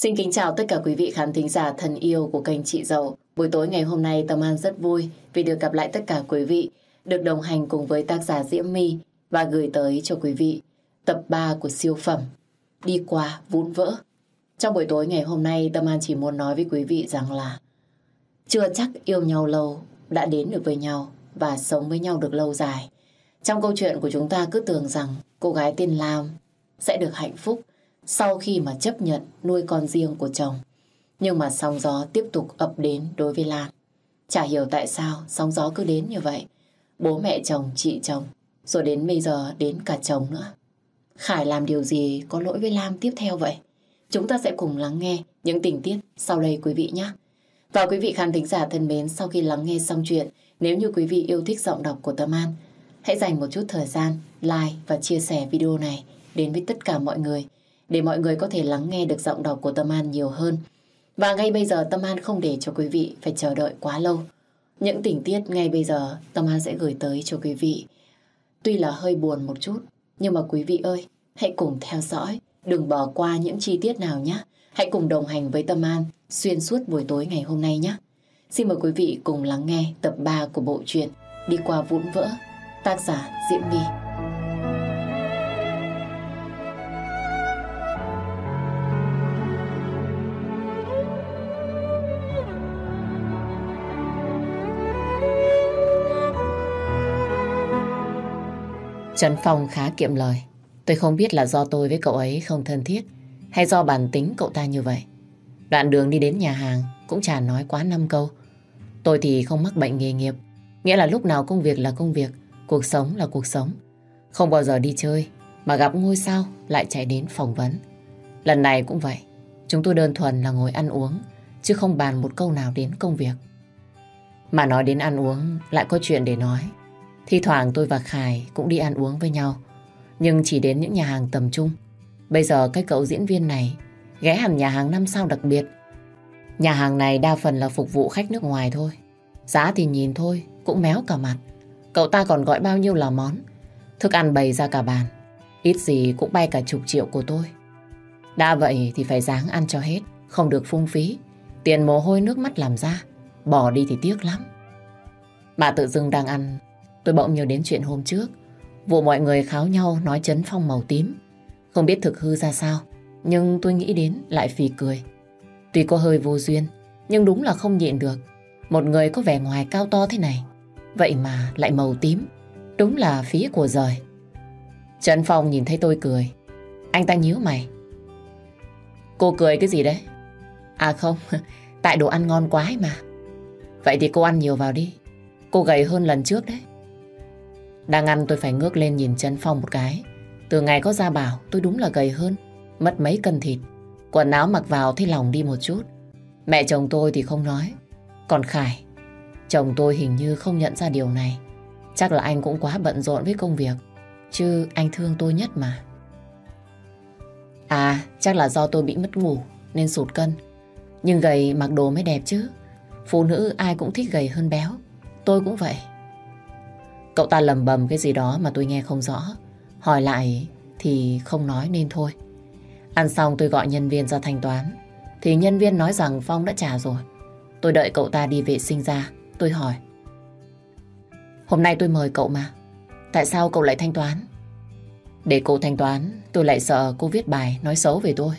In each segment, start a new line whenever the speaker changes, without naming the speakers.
Xin kính chào tất cả quý vị khán thính giả thân yêu của kênh Chị Dậu. Buổi tối ngày hôm nay Tâm An rất vui vì được gặp lại tất cả quý vị, được đồng hành cùng với tác giả Diễm My và gửi tới cho quý vị tập 3 của siêu phẩm Đi qua vun vỡ. Trong buổi tối ngày hôm nay Tâm An chỉ muốn nói với quý vị rằng là chưa chắc yêu nhau lâu đã đến được với nhau và sống với nhau được lâu dài. Trong câu chuyện của chúng ta cứ tưởng rằng cô gái tên Lam sẽ được hạnh phúc sau khi mà chấp nhận nuôi con riêng của chồng. Nhưng mà sóng gió tiếp tục ập đến đối với Lan. Chả hiểu tại sao sóng gió cứ đến như vậy. Bố mẹ chồng, chị chồng, rồi đến bây giờ đến cả chồng nữa. Khải làm điều gì có lỗi với Lam tiếp theo vậy? Chúng ta sẽ cùng lắng nghe những tình tiết sau đây quý vị nhé. Và quý vị khán thính giả thân mến, sau khi lắng nghe xong chuyện, nếu như quý vị yêu thích giọng đọc của Tâm An, hãy dành một chút thời gian like và chia sẻ video này đến với tất cả mọi người để mọi người có thể lắng nghe được giọng đọc của Tâm An nhiều hơn. Và ngay bây giờ Tâm An không để cho quý vị phải chờ đợi quá lâu. Những tình tiết ngay bây giờ Tâm An sẽ gửi tới cho quý vị. Tuy là hơi buồn một chút, nhưng mà quý vị ơi, hãy cùng theo dõi, đừng bỏ qua những chi tiết nào nhé. Hãy cùng đồng hành với Tâm An xuyên suốt buổi tối ngày hôm nay nhé. Xin mời quý vị cùng lắng nghe tập 3 của bộ truyện Đi qua vụn vỡ, tác giả Diễm My. Trần Phong khá kiệm lời. Tôi không biết là do tôi với cậu ấy không thân thiết hay do bản tính cậu ta như vậy. Đoạn đường đi đến nhà hàng cũng chả nói quá năm câu. Tôi thì không mắc bệnh nghề nghiệp. Nghĩa là lúc nào công việc là công việc, cuộc sống là cuộc sống. Không bao giờ đi chơi mà gặp ngôi sao lại chạy đến phỏng vấn. Lần này cũng vậy. Chúng tôi đơn thuần là ngồi ăn uống chứ không bàn một câu nào đến công việc. Mà nói đến ăn uống lại có chuyện để nói. Thi thoảng tôi và Khải cũng đi ăn uống với nhau. Nhưng chỉ đến những nhà hàng tầm trung. Bây giờ cái cậu diễn viên này ghé hẳn nhà hàng năm sao đặc biệt. Nhà hàng này đa phần là phục vụ khách nước ngoài thôi. Giá thì nhìn thôi, cũng méo cả mặt. Cậu ta còn gọi bao nhiêu là món. Thức ăn bày ra cả bàn. Ít gì cũng bay cả chục triệu của tôi. Đã vậy thì phải dáng ăn cho hết, không được phung phí. Tiền mồ hôi nước mắt làm ra, bỏ đi thì tiếc lắm. bà tự dưng đang ăn Tôi bỗng nhớ đến chuyện hôm trước. Vụ mọi người kháo nhau nói chấn phong màu tím. Không biết thực hư ra sao, Nhưng tôi nghĩ đến lại phì cười. Tuy có hơi vô duyên, Nhưng đúng là không nhịn được. Một người có vẻ ngoài cao to thế này. Vậy mà lại màu tím. Đúng là phí của rời Trần Phong nhìn thấy tôi cười. Anh ta nhíu mày. Cô cười cái gì đấy? À không, Tại đồ ăn ngon quá ấy mà. Vậy thì cô ăn nhiều vào đi. Cô gầy hơn lần trước đấy đang ăn tôi phải ngước lên nhìn chân Phong một cái. Từ ngày có Gia Bảo tôi đúng là gầy hơn, mất mấy cân thịt. Quần áo mặc vào thấy lòng đi một chút. Mẹ chồng tôi thì không nói. Còn Khải, chồng tôi hình như không nhận ra điều này. Chắc là anh cũng quá bận rộn với công việc. Chứ anh thương tôi nhất mà. À, chắc là do tôi bị mất ngủ nên sụt cân. Nhưng gầy mặc đồ mới đẹp chứ. Phụ nữ ai cũng thích gầy hơn béo. Tôi cũng vậy. Cậu ta lầm bầm cái gì đó mà tôi nghe không rõ. Hỏi lại thì không nói nên thôi. Ăn xong tôi gọi nhân viên ra thanh toán. Thì nhân viên nói rằng Phong đã trả rồi. Tôi đợi cậu ta đi vệ sinh ra. Tôi hỏi. Hôm nay tôi mời cậu mà. Tại sao cậu lại thanh toán? Để cô thanh toán, tôi lại sợ cô viết bài nói xấu về tôi.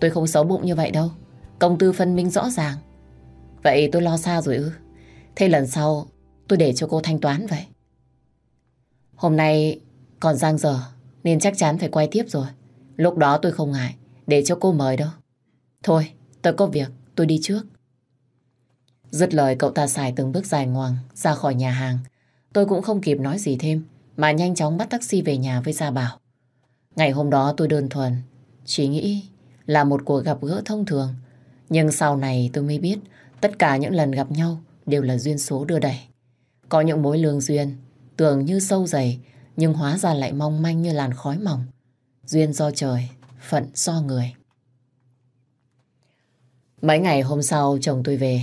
Tôi không xấu bụng như vậy đâu. Công tư phân minh rõ ràng. Vậy tôi lo xa rồi ư? Thế lần sau tôi để cho cô thanh toán vậy. Hôm nay còn giang giờ nên chắc chắn phải quay tiếp rồi. Lúc đó tôi không ngại để cho cô mời đâu. Thôi, tôi có việc, tôi đi trước. Dứt lời cậu ta xài từng bước dài ngoằng ra khỏi nhà hàng. Tôi cũng không kịp nói gì thêm mà nhanh chóng bắt taxi về nhà với Gia Bảo. Ngày hôm đó tôi đơn thuần, chỉ nghĩ là một cuộc gặp gỡ thông thường. Nhưng sau này tôi mới biết tất cả những lần gặp nhau đều là duyên số đưa đẩy. Có những mối lương duyên tưởng như sâu dày, nhưng hóa ra lại mong manh như làn khói mỏng. Duyên do trời, phận do người. Mấy ngày hôm sau chồng tôi về,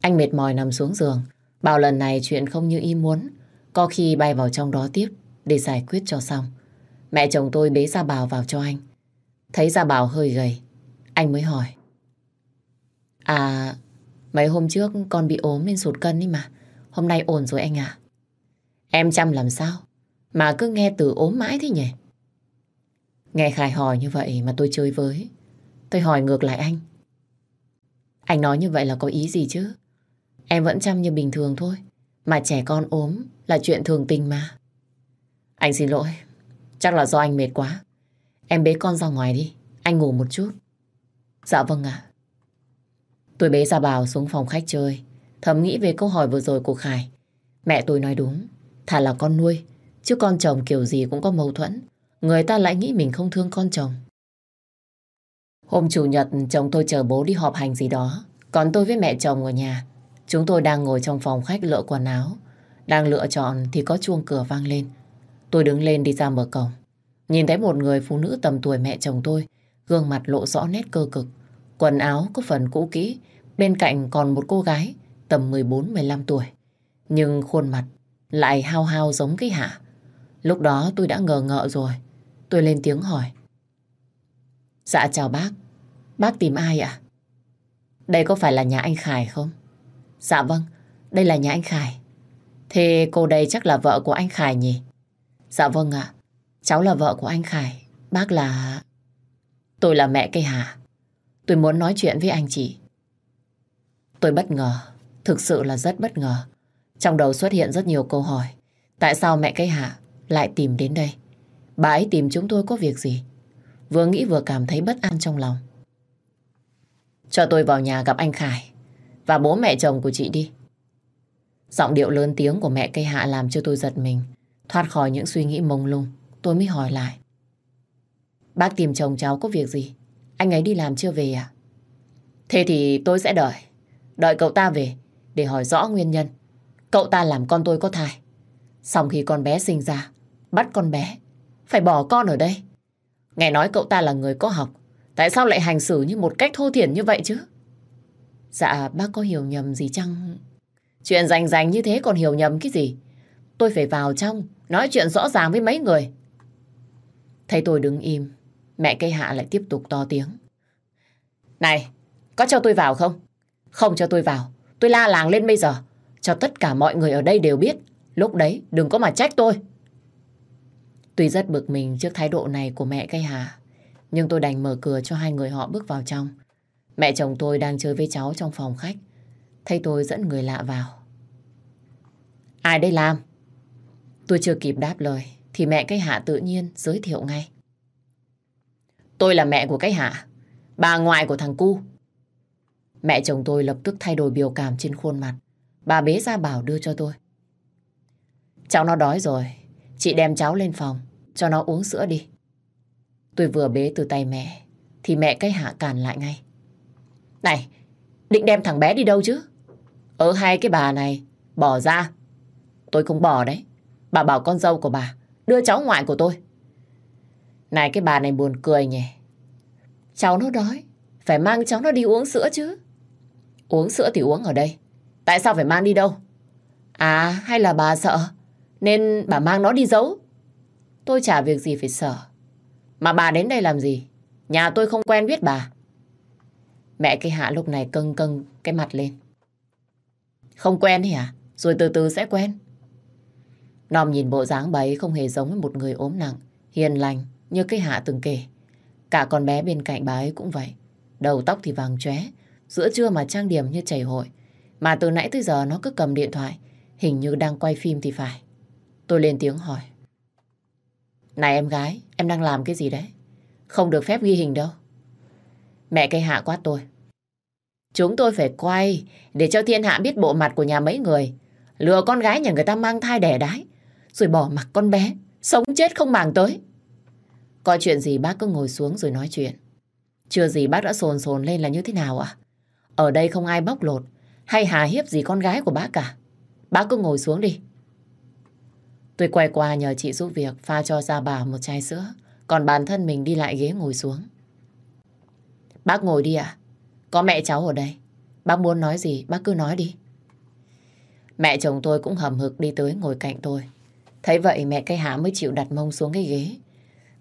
anh mệt mỏi nằm xuống giường, bảo lần này chuyện không như ý muốn, có khi bay vào trong đó tiếp để giải quyết cho xong. Mẹ chồng tôi bế Gia Bảo vào cho anh. Thấy Gia Bảo hơi gầy, Anh mới hỏi. À, mấy hôm trước con bị ốm nên sụt cân đi mà. Hôm nay ổn rồi anh à. Em chăm làm sao? Mà cứ nghe từ ốm mãi thế nhỉ? Nghe Khải hỏi như vậy mà tôi chơi với. Tôi hỏi ngược lại anh. Anh nói như vậy là có ý gì chứ? Em vẫn chăm như bình thường thôi. Mà trẻ con ốm là chuyện thường tình mà. Anh xin lỗi. Chắc là do anh mệt quá. Em bế con ra ngoài đi. Anh ngủ một chút. Dạ vâng ạ. Tôi bế ra Bảo xuống phòng khách chơi. Thầm nghĩ về câu hỏi vừa rồi của Khải. Mẹ tôi nói đúng. Thà là con nuôi. Chứ con chồng kiểu gì cũng có mâu thuẫn. Người ta lại nghĩ mình không thương con chồng. Hôm Chủ nhật, chồng tôi chờ bố đi họp hành gì đó. Còn tôi với mẹ chồng ở nhà. Chúng tôi đang ngồi trong phòng khách lựa quần áo. Đang lựa chọn thì có chuông cửa vang lên. Tôi đứng lên đi ra mở cổng. Nhìn thấy một người phụ nữ tầm tuổi mẹ chồng tôi. Gương mặt lộ rõ nét cơ cực. Quần áo có phần cũ kỹ. Bên cạnh còn một cô gái tầm 14-15 tuổi. Nhưng khuôn mặt lại hao hao giống cái hạ. Lúc đó tôi đã ngờ ngợ rồi. Tôi lên tiếng hỏi. Dạ chào bác. Bác tìm ai ạ? Đây có phải là nhà anh Khải không? Dạ vâng, đây là nhà anh Khải. Thế cô đây chắc là vợ của anh Khải nhỉ? Dạ vâng ạ, cháu là vợ của anh Khải. Bác là... Tôi là mẹ cây Hà. Tôi muốn nói chuyện với anh chị. Tôi bất ngờ, thực sự là rất bất ngờ. Trong đầu xuất hiện rất nhiều câu hỏi. Tại sao mẹ cây hạ lại tìm đến đây? Bà ấy tìm chúng tôi có việc gì? Vừa nghĩ vừa cảm thấy bất an trong lòng. Cho tôi vào nhà gặp anh Khải và bố mẹ chồng của chị đi. Giọng điệu lớn tiếng của mẹ cây hạ làm cho tôi giật mình. Thoát khỏi những suy nghĩ mông lung, tôi mới hỏi lại. Bác tìm chồng cháu có việc gì? Anh ấy đi làm chưa về à? Thế thì tôi sẽ đợi. Đợi cậu ta về để hỏi rõ nguyên nhân. Cậu ta làm con tôi có thai. Xong khi con bé sinh ra, bắt con bé. Phải bỏ con ở đây. Nghe nói cậu ta là người có học. Tại sao lại hành xử như một cách thô thiển như vậy chứ? Dạ, bác có hiểu nhầm gì chăng? Chuyện rành rành như thế còn hiểu nhầm cái gì? Tôi phải vào trong, nói chuyện rõ ràng với mấy người. Thấy tôi đứng im, mẹ cây hạ lại tiếp tục to tiếng. Này, có cho tôi vào không? Không cho tôi vào, tôi la làng lên bây giờ. Cho tất cả mọi người ở đây đều biết. Lúc đấy đừng có mà trách tôi. Tuy rất bực mình trước thái độ này của mẹ cây Hà, nhưng tôi đành mở cửa cho hai người họ bước vào trong. Mẹ chồng tôi đang chơi với cháu trong phòng khách. Thấy tôi dẫn người lạ vào. Ai đây làm? Tôi chưa kịp đáp lời, thì mẹ cây Hạ tự nhiên giới thiệu ngay. Tôi là mẹ của cái Hạ, bà ngoại của thằng Cu. Mẹ chồng tôi lập tức thay đổi biểu cảm trên khuôn mặt. Bà bế ra bảo đưa cho tôi. Cháu nó đói rồi, chị đem cháu lên phòng, cho nó uống sữa đi. Tôi vừa bế từ tay mẹ, thì mẹ cái hạ cản lại ngay. Này, định đem thằng bé đi đâu chứ? Ở hai cái bà này, bỏ ra. Tôi không bỏ đấy. Bà bảo con dâu của bà, đưa cháu ngoại của tôi. Này cái bà này buồn cười nhỉ. Cháu nó đói, phải mang cháu nó đi uống sữa chứ. Uống sữa thì uống ở đây. Tại sao phải mang đi đâu? À, hay là bà sợ, nên bà mang nó đi giấu. Tôi chả việc gì phải sợ. Mà bà đến đây làm gì? Nhà tôi không quen biết bà. Mẹ cái hạ lúc này cưng cưng cái mặt lên. Không quen thì à? Rồi từ từ sẽ quen. Nòm nhìn bộ dáng bà ấy không hề giống với một người ốm nặng, hiền lành như cái hạ từng kể. Cả con bé bên cạnh bà ấy cũng vậy. Đầu tóc thì vàng chóe, giữa trưa mà trang điểm như chảy hội. Mà từ nãy tới giờ nó cứ cầm điện thoại, hình như đang quay phim thì phải. Tôi lên tiếng hỏi. Này em gái, em đang làm cái gì đấy? Không được phép ghi hình đâu. Mẹ cây hạ quát tôi. Chúng tôi phải quay để cho thiên hạ biết bộ mặt của nhà mấy người. Lừa con gái nhà người ta mang thai đẻ đái. Rồi bỏ mặc con bé. Sống chết không màng tới. Có chuyện gì bác cứ ngồi xuống rồi nói chuyện. Chưa gì bác đã sồn sồn lên là như thế nào ạ? Ở đây không ai bóc lột hay hà hiếp gì con gái của bác cả. Bác cứ ngồi xuống đi. Tôi quay qua nhờ chị giúp việc pha cho Gia Bảo một chai sữa. Còn bản thân mình đi lại ghế ngồi xuống. Bác ngồi đi ạ. Có mẹ cháu ở đây. Bác muốn nói gì, bác cứ nói đi. Mẹ chồng tôi cũng hầm hực đi tới ngồi cạnh tôi. Thấy vậy mẹ cây hạ mới chịu đặt mông xuống cái ghế.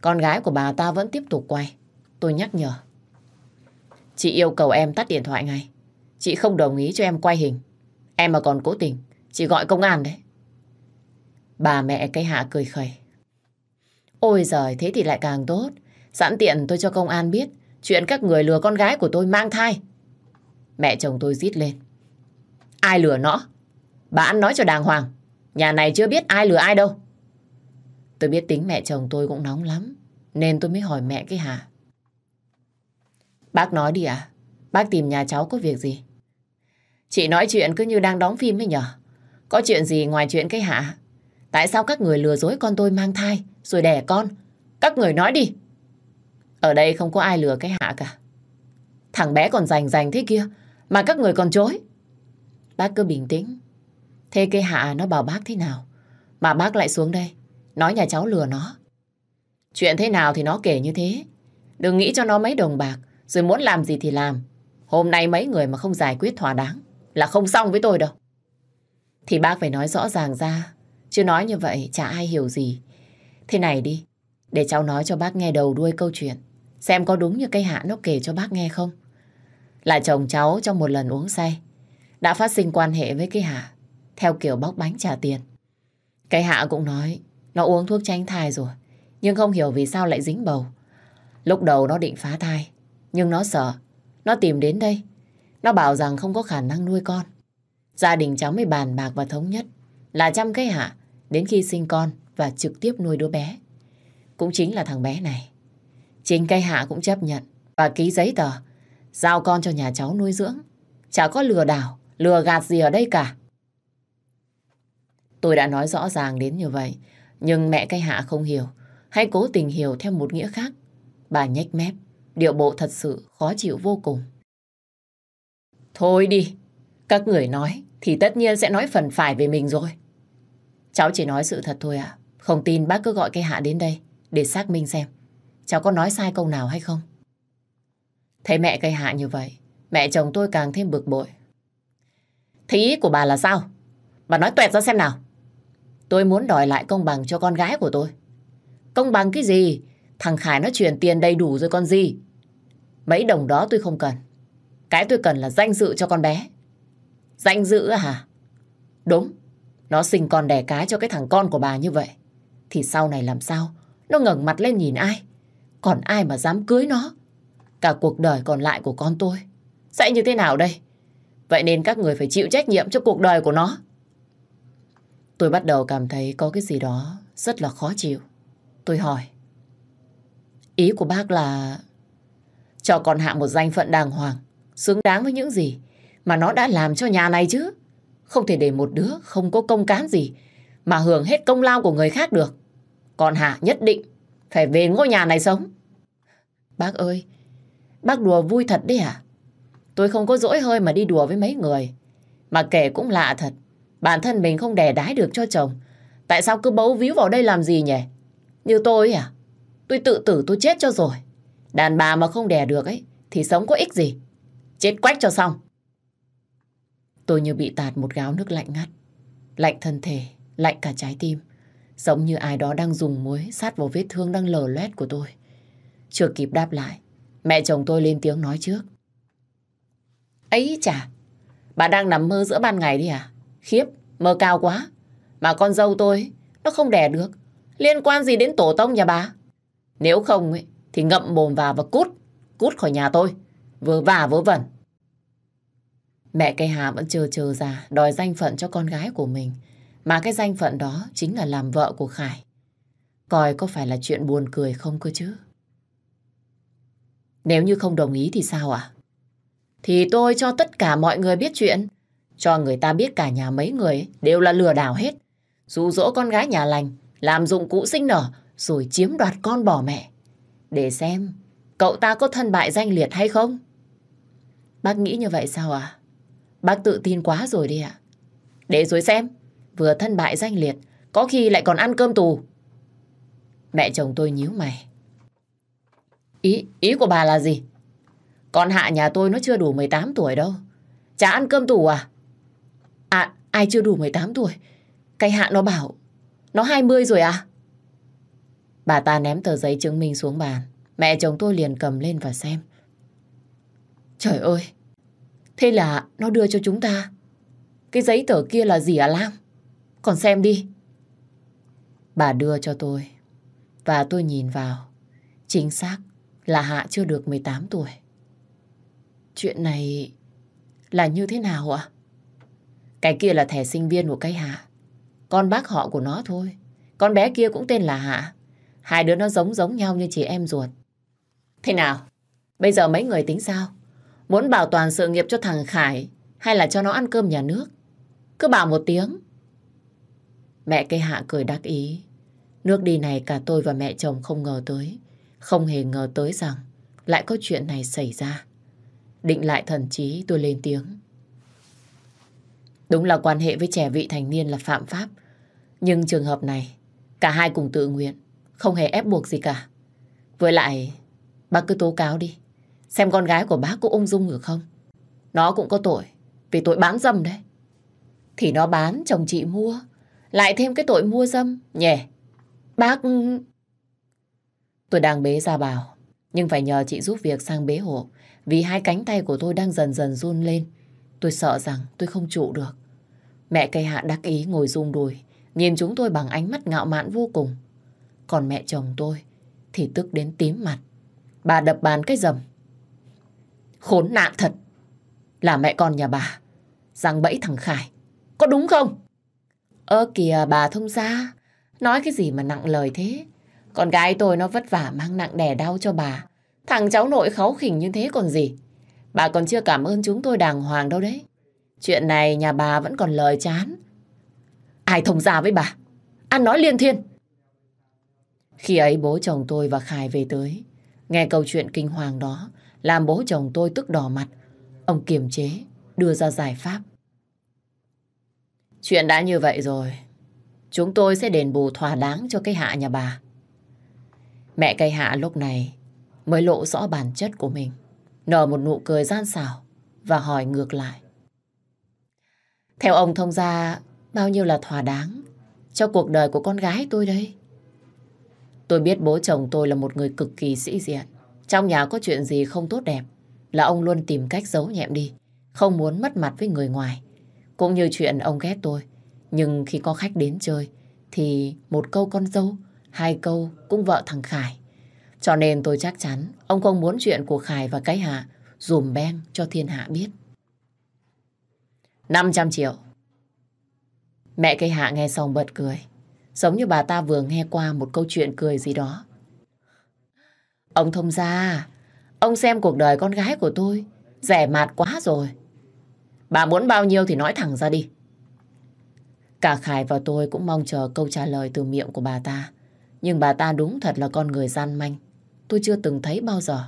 Con gái của bà ta vẫn tiếp tục quay. Tôi nhắc nhở. Chị yêu cầu em tắt điện thoại ngay. Chị không đồng ý cho em quay hình. Em mà còn cố tình, chị gọi công an đấy. Bà mẹ cây hạ cười khẩy. Ôi giời, thế thì lại càng tốt. Sẵn tiện tôi cho công an biết chuyện các người lừa con gái của tôi mang thai. Mẹ chồng tôi rít lên. Ai lừa nó? Bà ăn nói cho đàng hoàng. Nhà này chưa biết ai lừa ai đâu. Tôi biết tính mẹ chồng tôi cũng nóng lắm. Nên tôi mới hỏi mẹ cái hạ. Bác nói đi à? Bác tìm nhà cháu có việc gì? Chị nói chuyện cứ như đang đóng phim ấy nhở? Có chuyện gì ngoài chuyện cái hạ? Tại sao các người lừa dối con tôi mang thai, rồi đẻ con? Các người nói đi. Ở đây không có ai lừa cái hạ cả. Thằng bé còn rành rành thế kia, mà các người còn chối. Bác cứ bình tĩnh. Thế cái hạ nó bảo bác thế nào? Mà bác lại xuống đây, nói nhà cháu lừa nó. Chuyện thế nào thì nó kể như thế. Đừng nghĩ cho nó mấy đồng bạc rồi muốn làm gì thì làm. Hôm nay mấy người mà không giải quyết thỏa đáng là không xong với tôi đâu. Thì bác phải nói rõ ràng ra. Chứ nói như vậy chả ai hiểu gì. Thế này đi, để cháu nói cho bác nghe đầu đuôi câu chuyện. Xem có đúng như cây hạ nó kể cho bác nghe không. Là chồng cháu trong một lần uống say. Đã phát sinh quan hệ với cây hạ. Theo kiểu bóc bánh trả tiền. cây hạ cũng nói nó uống thuốc tránh thai rồi. Nhưng không hiểu vì sao lại dính bầu. Lúc đầu nó định phá thai. Nhưng nó sợ. Nó tìm đến đây. Nó bảo rằng không có khả năng nuôi con. Gia đình cháu mới bàn bạc và thống nhất là chăm cái hạ đến khi sinh con và trực tiếp nuôi đứa bé. Cũng chính là thằng bé này. Chính cây hạ cũng chấp nhận và ký giấy tờ giao con cho nhà cháu nuôi dưỡng. Chả có lừa đảo, lừa gạt gì ở đây cả. Tôi đã nói rõ ràng đến như vậy, nhưng mẹ cây hạ không hiểu, hay cố tình hiểu theo một nghĩa khác. Bà nhếch mép, điệu bộ thật sự khó chịu vô cùng. Thôi đi, các người nói thì tất nhiên sẽ nói phần phải về mình rồi. Cháu chỉ nói sự thật thôi ạ. Không tin bác cứ gọi cây hạ đến đây để xác minh xem cháu có nói sai câu nào hay không. Thấy mẹ cây hạ như vậy, mẹ chồng tôi càng thêm bực bội. Thế ý của bà là sao? Bà nói tuẹt ra xem nào. Tôi muốn đòi lại công bằng cho con gái của tôi. Công bằng cái gì? Thằng Khải nó chuyển tiền đầy đủ rồi con gì? Mấy đồng đó tôi không cần. Cái tôi cần là danh dự cho con bé. Danh dự hả? Đúng. Nó sinh con đẻ cái cho cái thằng con của bà như vậy. Thì sau này làm sao? Nó ngẩng mặt lên nhìn ai? Còn ai mà dám cưới nó? Cả cuộc đời còn lại của con tôi. Sẽ như thế nào đây? Vậy nên các người phải chịu trách nhiệm cho cuộc đời của nó. Tôi bắt đầu cảm thấy có cái gì đó rất là khó chịu. Tôi hỏi. Ý của bác là cho con Hạ một danh phận đàng hoàng, xứng đáng với những gì mà nó đã làm cho nhà này chứ. Không thể để một đứa không có công cán gì mà hưởng hết công lao của người khác được. Con Hạ nhất định phải về ngôi nhà này sống. Bác ơi, bác đùa vui thật đấy à? Tôi không có dỗi hơi mà đi đùa với mấy người. Mà kể cũng lạ thật. Bản thân mình không đẻ đái được cho chồng. Tại sao cứ bấu víu vào đây làm gì nhỉ? Như tôi à? Tôi tự tử tôi chết cho rồi. Đàn bà mà không đẻ được ấy thì sống có ích gì? Chết quách cho xong. Tôi như bị tạt một gáo nước lạnh ngắt. Lạnh thân thể, lạnh cả trái tim. Giống như ai đó đang dùng muối sát vào vết thương đang lở loét của tôi. Chưa kịp đáp lại, mẹ chồng tôi lên tiếng nói trước. Ấy chà, bà đang nằm mơ giữa ban ngày đi à? Khiếp, mơ cao quá. Mà con dâu tôi, nó không đẻ được. Liên quan gì đến tổ tông nhà bà? Nếu không ấy, thì ngậm mồm vào và cút. Cút khỏi nhà tôi. Vớ vả vớ vẩn. Mẹ cây Hà vẫn chờ chờ ra đòi danh phận cho con gái của mình. Mà cái danh phận đó chính là làm vợ của Khải. Coi có phải là chuyện buồn cười không cơ chứ? Nếu như không đồng ý thì sao ạ? Thì tôi cho tất cả mọi người biết chuyện. Cho người ta biết cả nhà mấy người đều là lừa đảo hết. Dụ dỗ con gái nhà lành, làm dụng cụ sinh nở, rồi chiếm đoạt con bỏ mẹ. Để xem, cậu ta có thân bại danh liệt hay không? Bác nghĩ như vậy sao à? Bác tự tin quá rồi đi ạ. Để rồi xem, vừa thân bại danh liệt, có khi lại còn ăn cơm tù. Mẹ chồng tôi nhíu mày. Ý, ý của bà là gì? Con Hạ nhà tôi nó chưa đủ 18 tuổi đâu. Chả ăn cơm tù à? À, ai chưa đủ 18 tuổi? Cái Hạ nó bảo, nó 20 rồi à? Bà ta ném tờ giấy chứng minh xuống bàn. Mẹ chồng tôi liền cầm lên và xem. Trời ơi, thế là nó đưa cho chúng ta. Cái giấy tờ kia là gì à Lam? Còn xem đi. Bà đưa cho tôi và tôi nhìn vào. Chính xác là Hạ chưa được 18 tuổi. Chuyện này là như thế nào ạ? Cái kia là thẻ sinh viên của cái Hạ. Con bác họ của nó thôi. Con bé kia cũng tên là Hạ. Hai đứa nó giống giống nhau như chị em ruột. Thế nào? Bây giờ mấy người tính sao? Muốn bảo toàn sự nghiệp cho thằng Khải hay là cho nó ăn cơm nhà nước? Cứ bảo một tiếng. Mẹ cây hạ cười đắc ý. Nước đi này cả tôi và mẹ chồng không ngờ tới. Không hề ngờ tới rằng lại có chuyện này xảy ra. Định lại thần trí tôi lên tiếng. Đúng là quan hệ với trẻ vị thành niên là phạm pháp. Nhưng trường hợp này, cả hai cùng tự nguyện, không hề ép buộc gì cả. Với lại, bác cứ tố cáo đi. Xem con gái của bác có ung dung được không? Nó cũng có tội, vì tội bán dâm đấy. Thì nó bán, chồng chị mua. Lại thêm cái tội mua dâm, nhỉ? Bác... Tôi đang bế ra bảo, nhưng phải nhờ chị giúp việc sang bế hộ, vì hai cánh tay của tôi đang dần dần run lên. Tôi sợ rằng tôi không trụ được. Mẹ cây hạ đắc ý ngồi rung đùi, nhìn chúng tôi bằng ánh mắt ngạo mạn vô cùng. Còn mẹ chồng tôi thì tức đến tím mặt. Bà đập bàn cái rầm. Khốn nạn thật. Là mẹ con nhà bà. Răng bẫy thằng Khải. Có đúng không? Ơ kìa, bà thông gia. Nói cái gì mà nặng lời thế? Con gái tôi nó vất vả, mang nặng đẻ đau cho bà. Thằng cháu nội kháu khỉnh như thế còn gì. Bà còn chưa cảm ơn chúng tôi đàng hoàng đâu đấy. Chuyện này nhà bà vẫn còn lời chán. Ai thông gia với bà? Ăn nói liên thiên. Khi ấy bố chồng tôi và Khải về tới. Nghe câu chuyện kinh hoàng đó, làm bố chồng tôi tức đỏ mặt. Ông kiềm chế, đưa ra giải pháp. Chuyện đã như vậy rồi. Chúng tôi sẽ đền bù thỏa đáng cho cây hạ nhà bà. Mẹ cây hạ lúc này mới lộ rõ bản chất của mình. Nở một nụ cười gian xảo và hỏi ngược lại. Theo ông thông gia, bao nhiêu là thỏa đáng cho cuộc đời của con gái tôi đây? Tôi biết bố chồng tôi là một người cực kỳ sĩ diện. Trong nhà có chuyện gì không tốt đẹp là ông luôn tìm cách giấu nhẹm đi, không muốn mất mặt với người ngoài. Cũng như chuyện ông ghét tôi. Nhưng khi có khách đến chơi thì một câu con dâu, hai câu cũng vợ thằng Khải. Cho nên tôi chắc chắn ông không muốn chuyện của Khải và cái hạ dùm beng cho thiên hạ biết. 500 triệu. Mẹ cây hạ nghe xong bật cười. Giống như bà ta vừa nghe qua một câu chuyện cười gì đó. Ông thông gia, ông xem cuộc đời con gái của tôi rẻ mạt quá rồi. Bà muốn bao nhiêu thì nói thẳng ra đi. Cả Khải và tôi cũng mong chờ câu trả lời từ miệng của bà ta. Nhưng bà ta đúng thật là con người gian manh. Tôi chưa từng thấy bao giờ.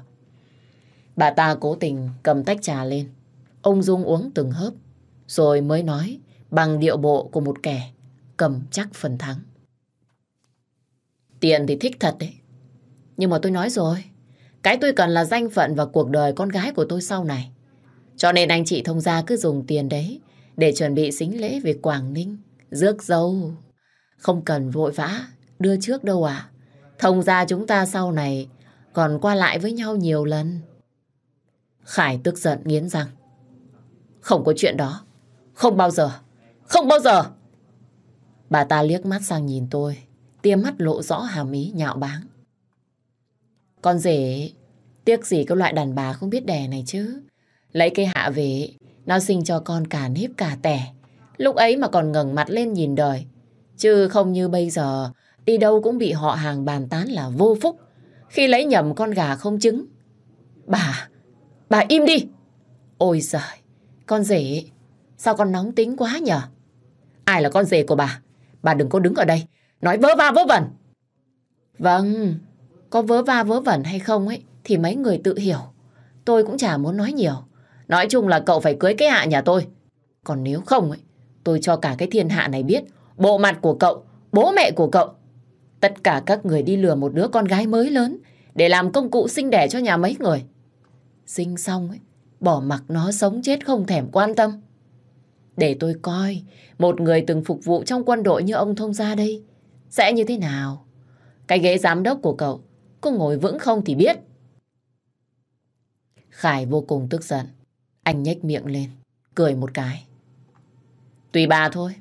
Bà ta cố tình cầm tách trà lên. Ông Dung uống từng hớp. Rồi mới nói bằng điệu bộ của một kẻ cầm chắc phần thắng. Tiền thì thích thật đấy. Nhưng mà tôi nói rồi. Cái tôi cần là danh phận và cuộc đời con gái của tôi sau này. Cho nên anh chị thông gia cứ dùng tiền đấy để chuẩn bị xính lễ về Quảng Ninh, rước dâu. Không cần vội vã, đưa trước đâu à. Thông gia chúng ta sau này còn qua lại với nhau nhiều lần. Khải tức giận nghiến răng. Không có chuyện đó. Không bao giờ. Không bao giờ. Bà ta liếc mắt sang nhìn tôi, tia mắt lộ rõ hàm ý nhạo báng. Con rể, tiếc gì cái loại đàn bà không biết đẻ này chứ. Lấy cây hạ về, nó sinh cho con cả nếp cả tẻ. Lúc ấy mà còn ngẩng mặt lên nhìn đời. Chứ không như bây giờ, đi đâu cũng bị họ hàng bàn tán là vô phúc. Khi lấy nhầm con gà không trứng. Bà, bà im đi. Ôi giời, con rể, sao con nóng tính quá nhở? Ai là con rể của bà? Bà đừng có đứng ở đây, nói vớ va vớ vẩn. Vâng, có vớ va vớ vẩn hay không ấy, thì mấy người tự hiểu. Tôi cũng chả muốn nói nhiều. Nói chung là cậu phải cưới cái hạ nhà tôi. Còn nếu không ấy, tôi cho cả cái thiên hạ này biết bộ mặt của cậu, bố mẹ của cậu. Tất cả các người đi lừa một đứa con gái mới lớn để làm công cụ sinh đẻ cho nhà mấy người. Sinh xong ấy, bỏ mặc nó sống chết không thèm quan tâm. Để tôi coi một người từng phục vụ trong quân đội như ông thông gia đây sẽ như thế nào. Cái ghế giám đốc của cậu có ngồi vững không thì biết. Khải vô cùng tức giận. Anh nhếch miệng lên, cười một cái. Tùy bà thôi.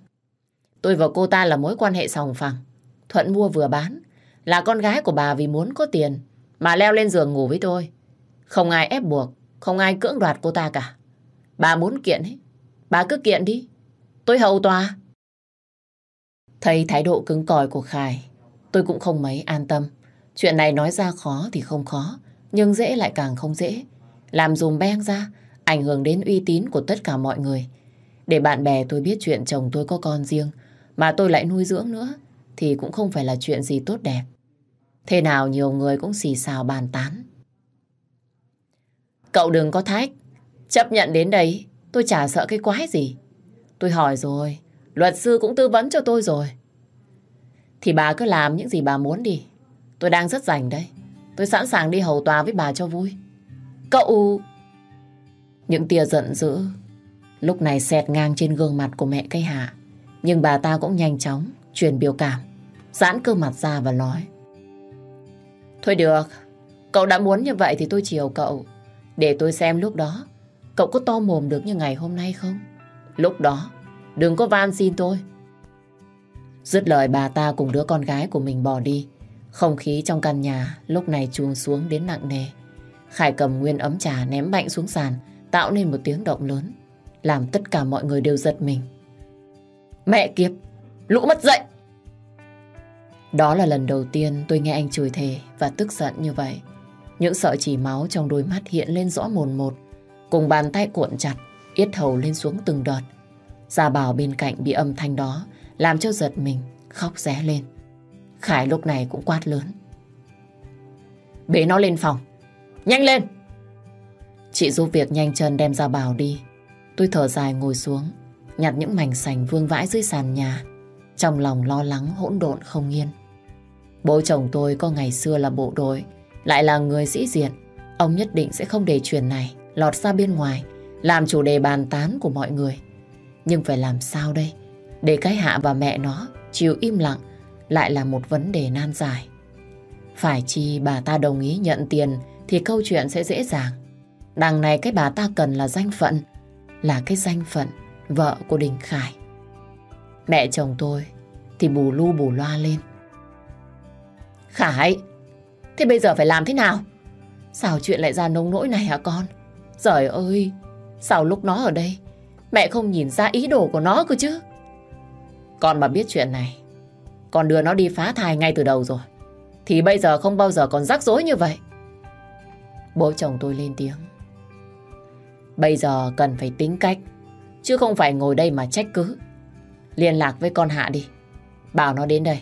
Tôi và cô ta là mối quan hệ sòng phẳng. Thuận mua vừa bán. Là con gái của bà vì muốn có tiền mà leo lên giường ngủ với tôi. Không ai ép buộc, không ai cưỡng đoạt cô ta cả. Bà muốn kiện ấy, bà cứ kiện đi. Tôi hầu tòa. Thấy thái độ cứng cỏi của Khải, tôi cũng không mấy an tâm. Chuyện này nói ra khó thì không khó, nhưng dễ lại càng không dễ. Làm dùm beng ra, ảnh hưởng đến uy tín của tất cả mọi người. Để bạn bè tôi biết chuyện chồng tôi có con riêng, mà tôi lại nuôi dưỡng nữa, thì cũng không phải là chuyện gì tốt đẹp. Thế nào nhiều người cũng xì xào bàn tán. Cậu đừng có thách, chấp nhận đến đấy, tôi chả sợ cái quái gì. Tôi hỏi rồi, luật sư cũng tư vấn cho tôi rồi. Thì bà cứ làm những gì bà muốn đi. Tôi đang rất rảnh đây. Tôi sẵn sàng đi hầu tòa với bà cho vui. Cậu... Những tia giận dữ lúc này xẹt ngang trên gương mặt của mẹ cây hạ. Nhưng bà ta cũng nhanh chóng truyền biểu cảm, giãn cơ mặt ra và nói. Thôi được, cậu đã muốn như vậy thì tôi chiều cậu. Để tôi xem lúc đó cậu có to mồm được như ngày hôm nay không? Lúc đó, đừng có van xin tôi. Dứt lời bà ta cùng đứa con gái của mình bỏ đi. Không khí trong căn nhà lúc này chuông xuống đến nặng nề. Khải cầm nguyên ấm trà ném mạnh xuống sàn, tạo nên một tiếng động lớn, làm tất cả mọi người đều giật mình. Mẹ kiếp, lũ mất dậy! Đó là lần đầu tiên tôi nghe anh chửi thề và tức giận như vậy. Những sợi chỉ máu trong đôi mắt hiện lên rõ mồn một, cùng bàn tay cuộn chặt, yết hầu lên xuống từng đợt. Gia Bảo bên cạnh bị âm thanh đó, làm cho giật mình, khóc ré lên. Khải lúc này cũng quát lớn. Bế nó lên phòng, nhanh lên! Chị giúp việc nhanh chân đem Gia Bảo đi. Tôi thở dài ngồi xuống, nhặt những mảnh sành vương vãi dưới sàn nhà, trong lòng lo lắng hỗn độn không yên. Bố chồng tôi có ngày xưa là bộ đội, lại là người sĩ diện. Ông nhất định sẽ không để chuyện này lọt ra bên ngoài, làm chủ đề bàn tán của mọi người. Nhưng phải làm sao đây? Để cái hạ và mẹ nó chịu im lặng lại là một vấn đề nan giải. Phải chi bà ta đồng ý nhận tiền thì câu chuyện sẽ dễ dàng. Đằng này cái bà ta cần là danh phận, là cái danh phận vợ của Đình Khải. Mẹ chồng tôi thì bù lu bù loa lên. Khải, thế bây giờ phải làm thế nào? Sao chuyện lại ra nông nỗi này hả con? Trời ơi, sao lúc nó ở đây, mẹ không nhìn ra ý đồ của nó cơ chứ? Con mà biết chuyện này, con đưa nó đi phá thai ngay từ đầu rồi. Thì bây giờ không bao giờ còn rắc rối như vậy. Bố chồng tôi lên tiếng. Bây giờ cần phải tính cách, chứ không phải ngồi đây mà trách cứ. Liên lạc với con Hạ đi. Bảo nó đến đây.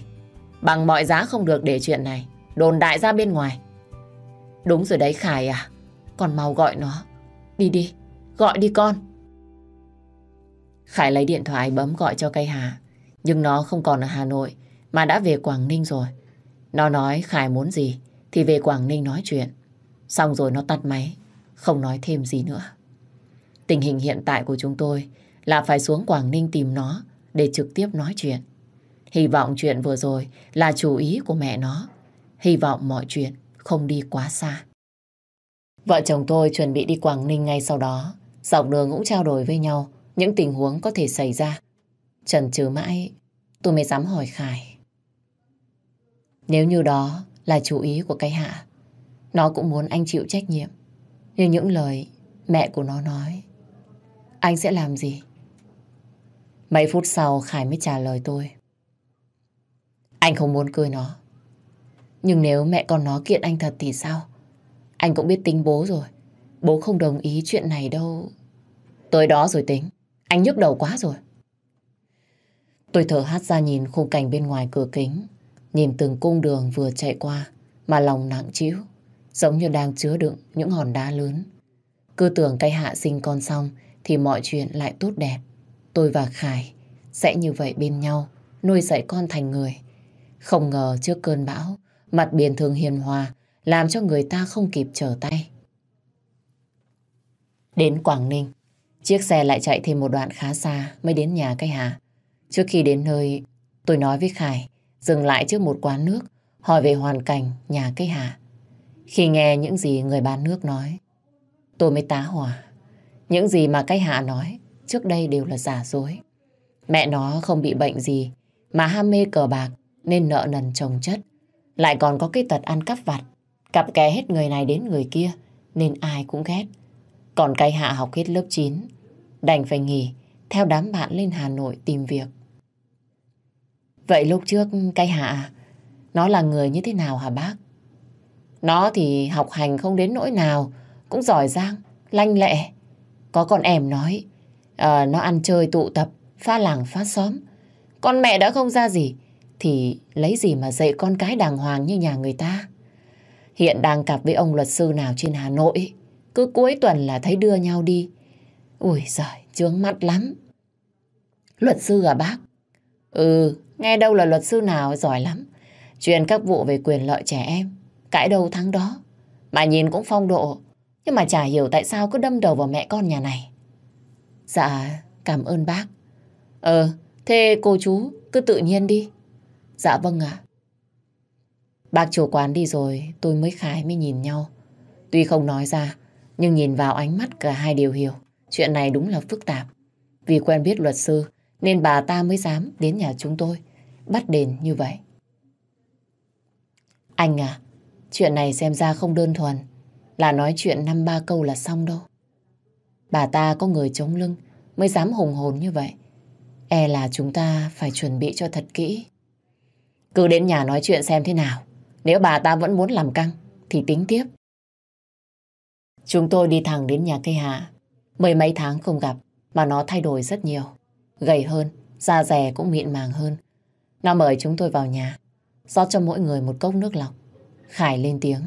Bằng mọi giá không được để chuyện này đồn đại ra bên ngoài. Đúng rồi đấy Khải à. Con mau gọi nó. Đi đi, gọi đi con. Khải lấy điện thoại bấm gọi cho cây Hà. Nhưng nó không còn ở Hà Nội mà đã về Quảng Ninh rồi. Nó nói Khải muốn gì thì về Quảng Ninh nói chuyện. Xong rồi nó tắt máy, không nói thêm gì nữa. Tình hình hiện tại của chúng tôi là phải xuống Quảng Ninh tìm nó để trực tiếp nói chuyện. Hy vọng chuyện vừa rồi là chủ ý của mẹ nó. Hy vọng mọi chuyện không đi quá xa. Vợ chồng tôi chuẩn bị đi Quảng Ninh ngay sau đó. Dọc đường cũng trao đổi với nhau những tình huống có thể xảy ra. Trần trừ mãi, tôi mới dám hỏi Khải. Nếu như đó là chủ ý của cái hạ, nó cũng muốn anh chịu trách nhiệm. Như những lời mẹ của nó nói. Anh sẽ làm gì? Mấy phút sau Khải mới trả lời tôi. Anh không muốn cười nó. Nhưng nếu mẹ con nó kiện anh thật thì sao? Anh cũng biết tính bố rồi. Bố không đồng ý chuyện này đâu. Tới đó rồi tính. Anh nhức đầu quá rồi. Tôi thở hát ra nhìn khung cảnh bên ngoài cửa kính. Nhìn từng cung đường vừa chạy qua mà lòng nặng trĩu, giống như đang chứa đựng những hòn đá lớn. Cứ tưởng cây hạ sinh con xong thì mọi chuyện lại tốt đẹp. Tôi và Khải sẽ như vậy bên nhau, nuôi dạy con thành người. Không ngờ trước cơn bão, mặt biển thường hiền hòa, làm cho người ta không kịp trở tay. Đến Quảng Ninh, chiếc xe lại chạy thêm một đoạn khá xa mới đến nhà cây Hà. Trước khi đến nơi, tôi nói với Khải, dừng lại trước một quán nước, hỏi về hoàn cảnh nhà cây Hà. Khi nghe những gì người bán nước nói, Tôi mới tá hỏa. Những gì mà cây hà nói trước đây đều là giả dối. Mẹ nó không bị bệnh gì mà ham mê cờ bạc nên nợ nần chồng chất. Lại còn có cái tật ăn cắp vặt, cặp kè hết người này đến người kia nên ai cũng ghét. Còn cái hạ học hết lớp 9, đành phải nghỉ theo đám bạn lên Hà Nội tìm việc. Vậy lúc trước cái hạ nó là người như thế nào hả bác? Nó thì học hành không đến nỗi nào, cũng giỏi giang, lanh lẹ. Có con em nói, uh, nó ăn chơi tụ tập, pha làng phá xóm. Con mẹ đã không ra gì, thì lấy gì mà dạy con cái đàng hoàng như nhà người ta. Hiện đang cặp với ông luật sư nào trên Hà Nội, cứ cuối tuần là thấy đưa nhau đi. Ui giời, trướng mắt lắm. Luật sư à bác? Ừ, nghe đâu là luật sư nào giỏi lắm. Chuyện các vụ về quyền lợi trẻ em, cãi đầu thắng đó. Mà nhìn cũng phong độ, nhưng mà chả hiểu tại sao cứ đâm đầu vào mẹ con nhà này. Dạ, cảm ơn bác. Ờ, thế cô chú cứ tự nhiên đi. Dạ vâng ạ. Bác chủ quán đi rồi, tôi mới khái mới nhìn nhau. Tuy không nói ra, nhưng nhìn vào ánh mắt cả hai đều hiểu. Chuyện này đúng là phức tạp. Vì quen biết luật sư, nên bà ta mới dám đến nhà chúng tôi, bắt đền như vậy. Anh à, chuyện này xem ra không đơn thuần là nói chuyện năm ba câu là xong đâu. Bà ta có người chống lưng mới dám hùng hồn như vậy. E là chúng ta phải chuẩn bị cho thật kỹ. Cứ đến nhà nói chuyện xem thế nào. Nếu bà ta vẫn muốn làm căng thì tính tiếp. Chúng tôi đi thẳng đến nhà cây hạ. Mười mấy tháng không gặp mà nó thay đổi rất nhiều. Gầy hơn, da rẻ cũng mịn màng hơn. Nó mời chúng tôi vào nhà, rót cho mỗi người một cốc nước lọc. Khải lên tiếng.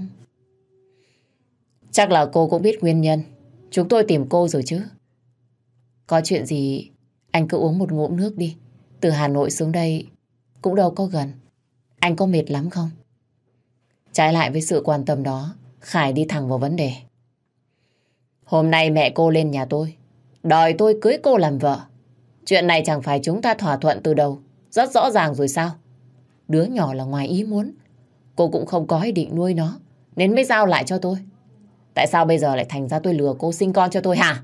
Chắc là cô cũng biết nguyên nhân. Chúng tôi tìm cô rồi chứ. Có chuyện gì, anh cứ uống một ngụm nước đi. Từ Hà Nội xuống đây cũng đâu có gần. Anh có mệt lắm không? Trái lại với sự quan tâm đó, Khải đi thẳng vào vấn đề. Hôm nay mẹ cô lên nhà tôi, đòi tôi cưới cô làm vợ. Chuyện này chẳng phải chúng ta thỏa thuận từ đầu, rất rõ ràng rồi sao? Đứa nhỏ là ngoài ý muốn, cô cũng không có ý định nuôi nó, nên mới giao lại cho tôi. Tại sao bây giờ lại thành ra tôi lừa cô sinh con cho tôi hả?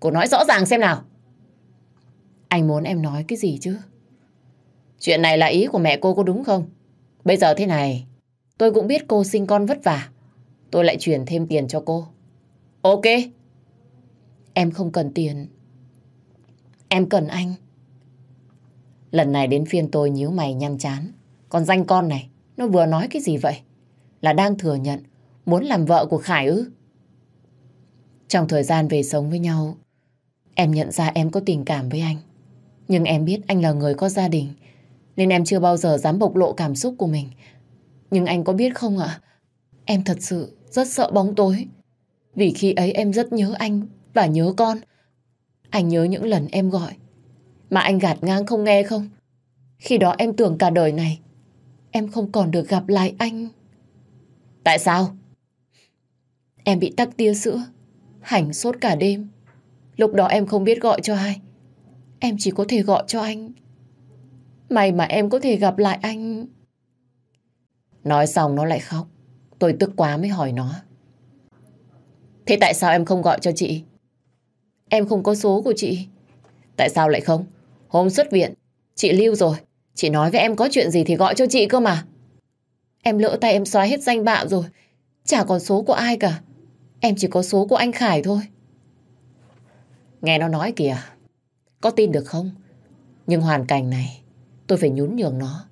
Cô nói rõ ràng xem nào. Anh muốn em nói cái gì chứ? Chuyện này là ý của mẹ cô có đúng không? Bây giờ thế này, tôi cũng biết cô sinh con vất vả. Tôi lại chuyển thêm tiền cho cô. Ok. Em không cần tiền. Em cần anh. Lần này đến phiên tôi nhíu mày nhăn chán. Còn danh con này, nó vừa nói cái gì vậy? Là đang thừa nhận muốn làm vợ của Khải ư? Trong thời gian về sống với nhau, em nhận ra em có tình cảm với anh. Nhưng em biết anh là người có gia đình, nên em chưa bao giờ dám bộc lộ cảm xúc của mình. Nhưng anh có biết không ạ? Em thật sự rất sợ bóng tối. Vì khi ấy em rất nhớ anh và nhớ con. Anh nhớ những lần em gọi, mà anh gạt ngang không nghe không? Khi đó em tưởng cả đời này, em không còn được gặp lại anh. Tại sao? Em bị tắc tia sữa, hành sốt cả đêm. Lúc đó em không biết gọi cho ai. Em chỉ có thể gọi cho anh. May mà em có thể gặp lại anh. Nói xong nó lại khóc. Tôi tức quá mới hỏi nó. Thế tại sao em không gọi cho chị? Em không có số của chị. Tại sao lại không? Hôm xuất viện, chị lưu rồi. Chị nói với em có chuyện gì thì gọi cho chị cơ mà. Em lỡ tay em xóa hết danh bạ rồi. Chả còn số của ai cả. Em chỉ có số của anh Khải thôi. Nghe nó nói kìa. Có tin được không? Nhưng hoàn cảnh này, tôi phải nhún nhường nó.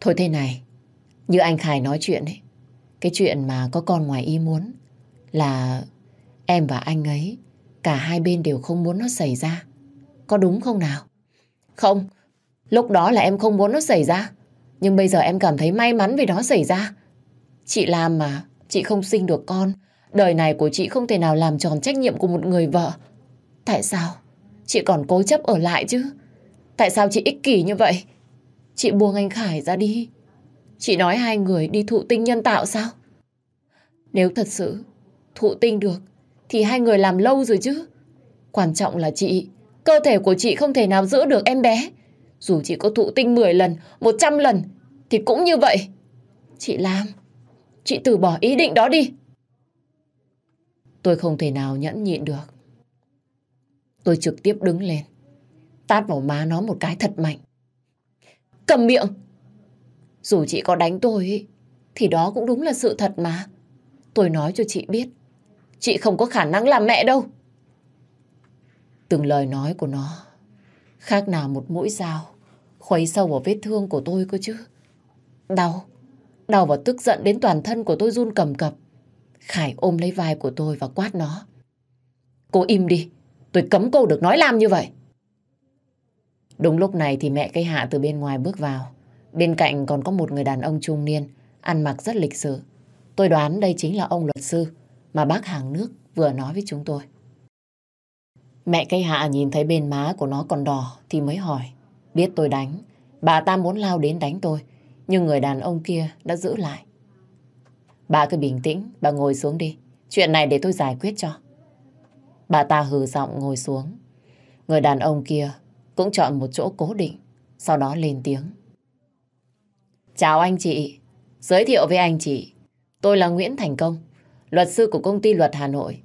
Thôi thế này, như anh Khải nói chuyện ấy, cái chuyện mà có con ngoài ý muốn là em và anh ấy, cả hai bên đều không muốn nó xảy ra. Có đúng không nào? Không, lúc đó là em không muốn nó xảy ra. Nhưng bây giờ em cảm thấy may mắn vì nó xảy ra. Chị làm mà, chị không sinh được con. Đời này của chị không thể nào làm tròn trách nhiệm của một người vợ. Tại sao? Chị còn cố chấp ở lại chứ? Tại sao chị ích kỷ như vậy? Chị buông anh Khải ra đi. Chị nói hai người đi thụ tinh nhân tạo sao? Nếu thật sự thụ tinh được thì hai người làm lâu rồi chứ. Quan trọng là chị, cơ thể của chị không thể nào giữ được em bé. Dù chị có thụ tinh 10 lần, 100 lần thì cũng như vậy. Chị làm, chị từ bỏ ý định đó đi. Tôi không thể nào nhẫn nhịn được. Tôi trực tiếp đứng lên, tát vào má nó một cái thật mạnh. Cầm miệng! Dù chị có đánh tôi thì đó cũng đúng là sự thật mà. Tôi nói cho chị biết, chị không có khả năng làm mẹ đâu. Từng lời nói của nó khác nào một mũi dao khuấy sâu vào vết thương của tôi cơ chứ. Đau, đau và tức giận đến toàn thân của tôi run cầm cập. Khải ôm lấy vai của tôi và quát nó. Cô im đi, tôi cấm cô được nói làm như vậy. Đúng lúc này thì mẹ cây hạ từ bên ngoài bước vào. Bên cạnh còn có một người đàn ông trung niên, ăn mặc rất lịch sự. Tôi đoán đây chính là ông luật sư mà bác hàng nước vừa nói với chúng tôi. Mẹ cây hạ nhìn thấy bên má của nó còn đỏ thì mới hỏi. Biết tôi đánh, bà ta muốn lao đến đánh tôi, nhưng người đàn ông kia đã giữ lại. Bà cứ bình tĩnh, bà ngồi xuống đi. Chuyện này để tôi giải quyết cho. Bà ta hừ giọng ngồi xuống. Người đàn ông kia cũng chọn một chỗ cố định, sau đó lên tiếng. Chào anh chị, giới thiệu với anh chị. Tôi là Nguyễn Thành Công, luật sư của công ty luật Hà Nội.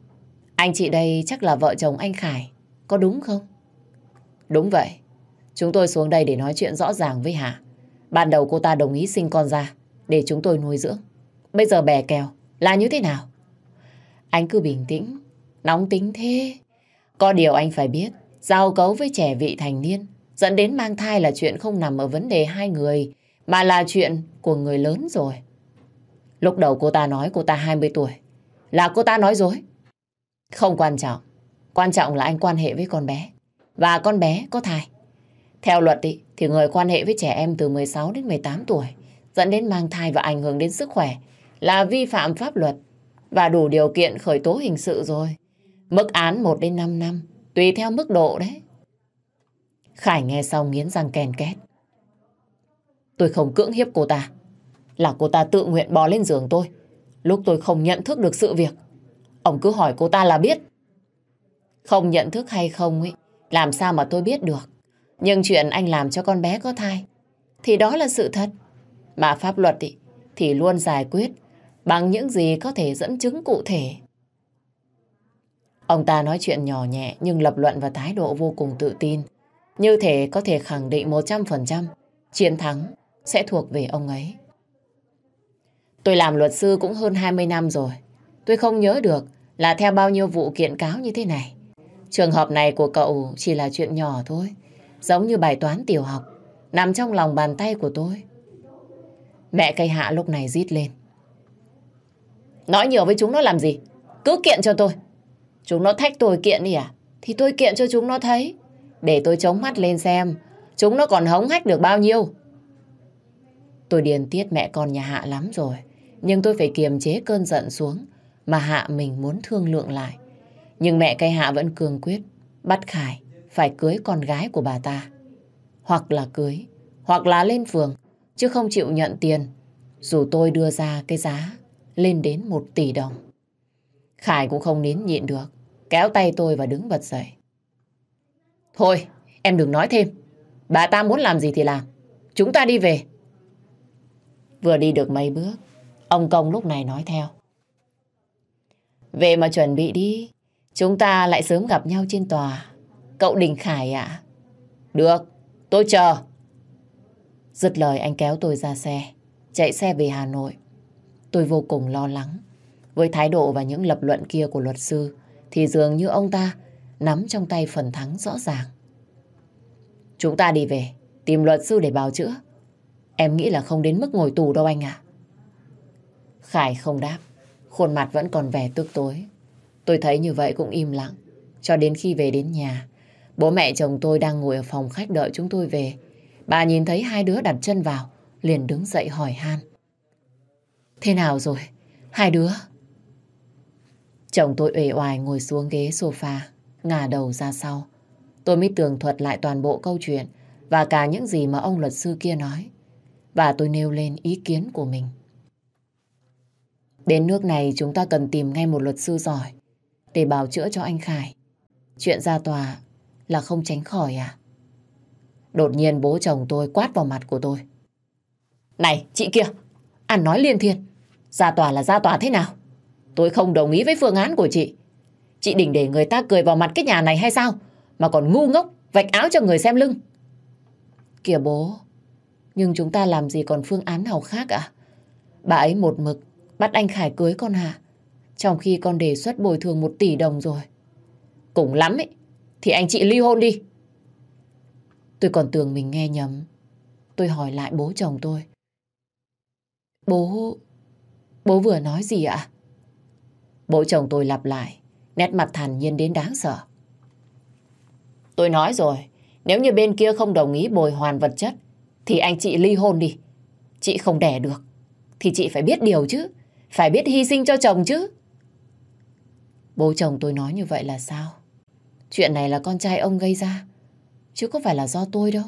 Anh chị đây chắc là vợ chồng anh Khải, có đúng không? Đúng vậy. Chúng tôi xuống đây để nói chuyện rõ ràng với Hà. Ban đầu cô ta đồng ý sinh con ra để chúng tôi nuôi dưỡng. Bây giờ bè kèo là như thế nào? Anh cứ bình tĩnh, nóng tính thế. Có điều anh phải biết, giao cấu với trẻ vị thành niên dẫn đến mang thai là chuyện không nằm ở vấn đề hai người mà là chuyện của người lớn rồi. Lúc đầu cô ta nói cô ta 20 tuổi là cô ta nói dối. Không quan trọng. Quan trọng là anh quan hệ với con bé. Và con bé có thai. Theo luật ý, thì người quan hệ với trẻ em từ 16 đến 18 tuổi dẫn đến mang thai và ảnh hưởng đến sức khỏe là vi phạm pháp luật và đủ điều kiện khởi tố hình sự rồi. Mức án 1 đến 5 năm, tùy theo mức độ đấy. Khải nghe xong nghiến răng kèn két. Tôi không cưỡng hiếp cô ta. Là cô ta tự nguyện bò lên giường tôi. Lúc tôi không nhận thức được sự việc. Ông cứ hỏi cô ta là biết. Không nhận thức hay không ấy, làm sao mà tôi biết được. Nhưng chuyện anh làm cho con bé có thai, thì đó là sự thật. Mà pháp luật ý, thì luôn giải quyết bằng những gì có thể dẫn chứng cụ thể. Ông ta nói chuyện nhỏ nhẹ nhưng lập luận và thái độ vô cùng tự tin. Như thể có thể khẳng định 100% chiến thắng sẽ thuộc về ông ấy. Tôi làm luật sư cũng hơn 20 năm rồi. Tôi không nhớ được là theo bao nhiêu vụ kiện cáo như thế này. Trường hợp này của cậu chỉ là chuyện nhỏ thôi. Giống như bài toán tiểu học, nằm trong lòng bàn tay của tôi. Mẹ cây hạ lúc này rít lên. Nói nhiều với chúng nó làm gì? Cứ kiện cho tôi. Chúng nó thách tôi kiện đi à? Thì tôi kiện cho chúng nó thấy. Để tôi chống mắt lên xem chúng nó còn hống hách được bao nhiêu. Tôi điền tiết mẹ con nhà Hạ lắm rồi. Nhưng tôi phải kiềm chế cơn giận xuống mà Hạ mình muốn thương lượng lại. Nhưng mẹ cây Hạ vẫn cường quyết bắt Khải phải cưới con gái của bà ta. Hoặc là cưới, hoặc là lên phường, chứ không chịu nhận tiền, dù tôi đưa ra cái giá lên đến một tỷ đồng. Khải cũng không nín nhịn được, kéo tay tôi và đứng bật dậy. Thôi, em đừng nói thêm. Bà ta muốn làm gì thì làm. Chúng ta đi về. Vừa đi được mấy bước, ông Công lúc này nói theo. Về mà chuẩn bị đi. Chúng ta lại sớm gặp nhau trên tòa. Cậu Đình Khải ạ? Được, tôi chờ. Dứt lời anh kéo tôi ra xe, chạy xe về Hà Nội. Tôi vô cùng lo lắng. Với thái độ và những lập luận kia của luật sư, thì dường như ông ta nắm trong tay phần thắng rõ ràng. Chúng ta đi về, tìm luật sư để bào chữa. Em nghĩ là không đến mức ngồi tù đâu anh ạ. Khải không đáp, khuôn mặt vẫn còn vẻ tức tối. Tôi thấy như vậy cũng im lặng, cho đến khi về đến nhà. Bố mẹ chồng tôi đang ngồi ở phòng khách đợi chúng tôi về. Bà nhìn thấy hai đứa đặt chân vào, liền đứng dậy hỏi han. Thế nào rồi? Hai đứa? Chồng tôi uể oải ngồi xuống ghế sofa, ngả đầu ra sau. Tôi mới tường thuật lại toàn bộ câu chuyện và cả những gì mà ông luật sư kia nói. Và tôi nêu lên ý kiến của mình. Đến nước này chúng ta cần tìm ngay một luật sư giỏi để bào chữa cho anh Khải. Chuyện ra tòa là không tránh khỏi à? Đột nhiên bố chồng tôi quát vào mặt của tôi. Này, chị kia, ăn nói liên thiên. Ra tòa là ra tòa thế nào? Tôi không đồng ý với phương án của chị. Chị định để người ta cười vào mặt cái nhà này hay sao? Mà còn ngu ngốc, vạch áo cho người xem lưng. Kìa bố, nhưng chúng ta làm gì còn phương án nào khác ạ? Bà ấy một mực bắt anh Khải cưới con hả? Trong khi con đề xuất bồi thường một tỷ đồng rồi. Cũng lắm ấy. Thì anh chị ly hôn đi. Tôi còn tưởng mình nghe nhầm. Tôi hỏi lại bố chồng tôi. Bố... Bố vừa nói gì ạ? Bố chồng tôi lặp lại. Nét mặt thản nhiên đến đáng sợ. Tôi nói rồi. Nếu như bên kia không đồng ý bồi hoàn vật chất, thì anh chị ly hôn đi. Chị không đẻ được, thì chị phải biết điều chứ. Phải biết hy sinh cho chồng chứ. Bố chồng tôi nói như vậy là sao? Chuyện này là con trai ông gây ra. Chứ có phải là do tôi đâu.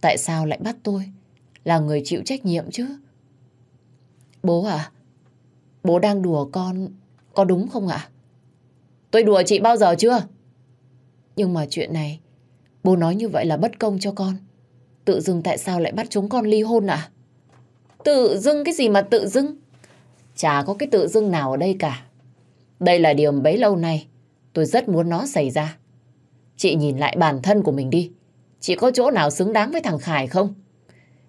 Tại sao lại bắt tôi? Là người chịu trách nhiệm chứ. Bố à? Bố đang đùa con. Có đúng không ạ? Tôi đùa chị bao giờ chưa? Nhưng mà chuyện này, bố nói như vậy là bất công cho con. Tự dưng tại sao lại bắt chúng con ly hôn ạ? Tự dưng cái gì mà tự dưng? Chả có cái tự dưng nào ở đây cả. Đây là điều bấy lâu nay, tôi rất muốn nó xảy ra. Chị nhìn lại bản thân của mình đi. Chị có chỗ nào xứng đáng với thằng Khải không?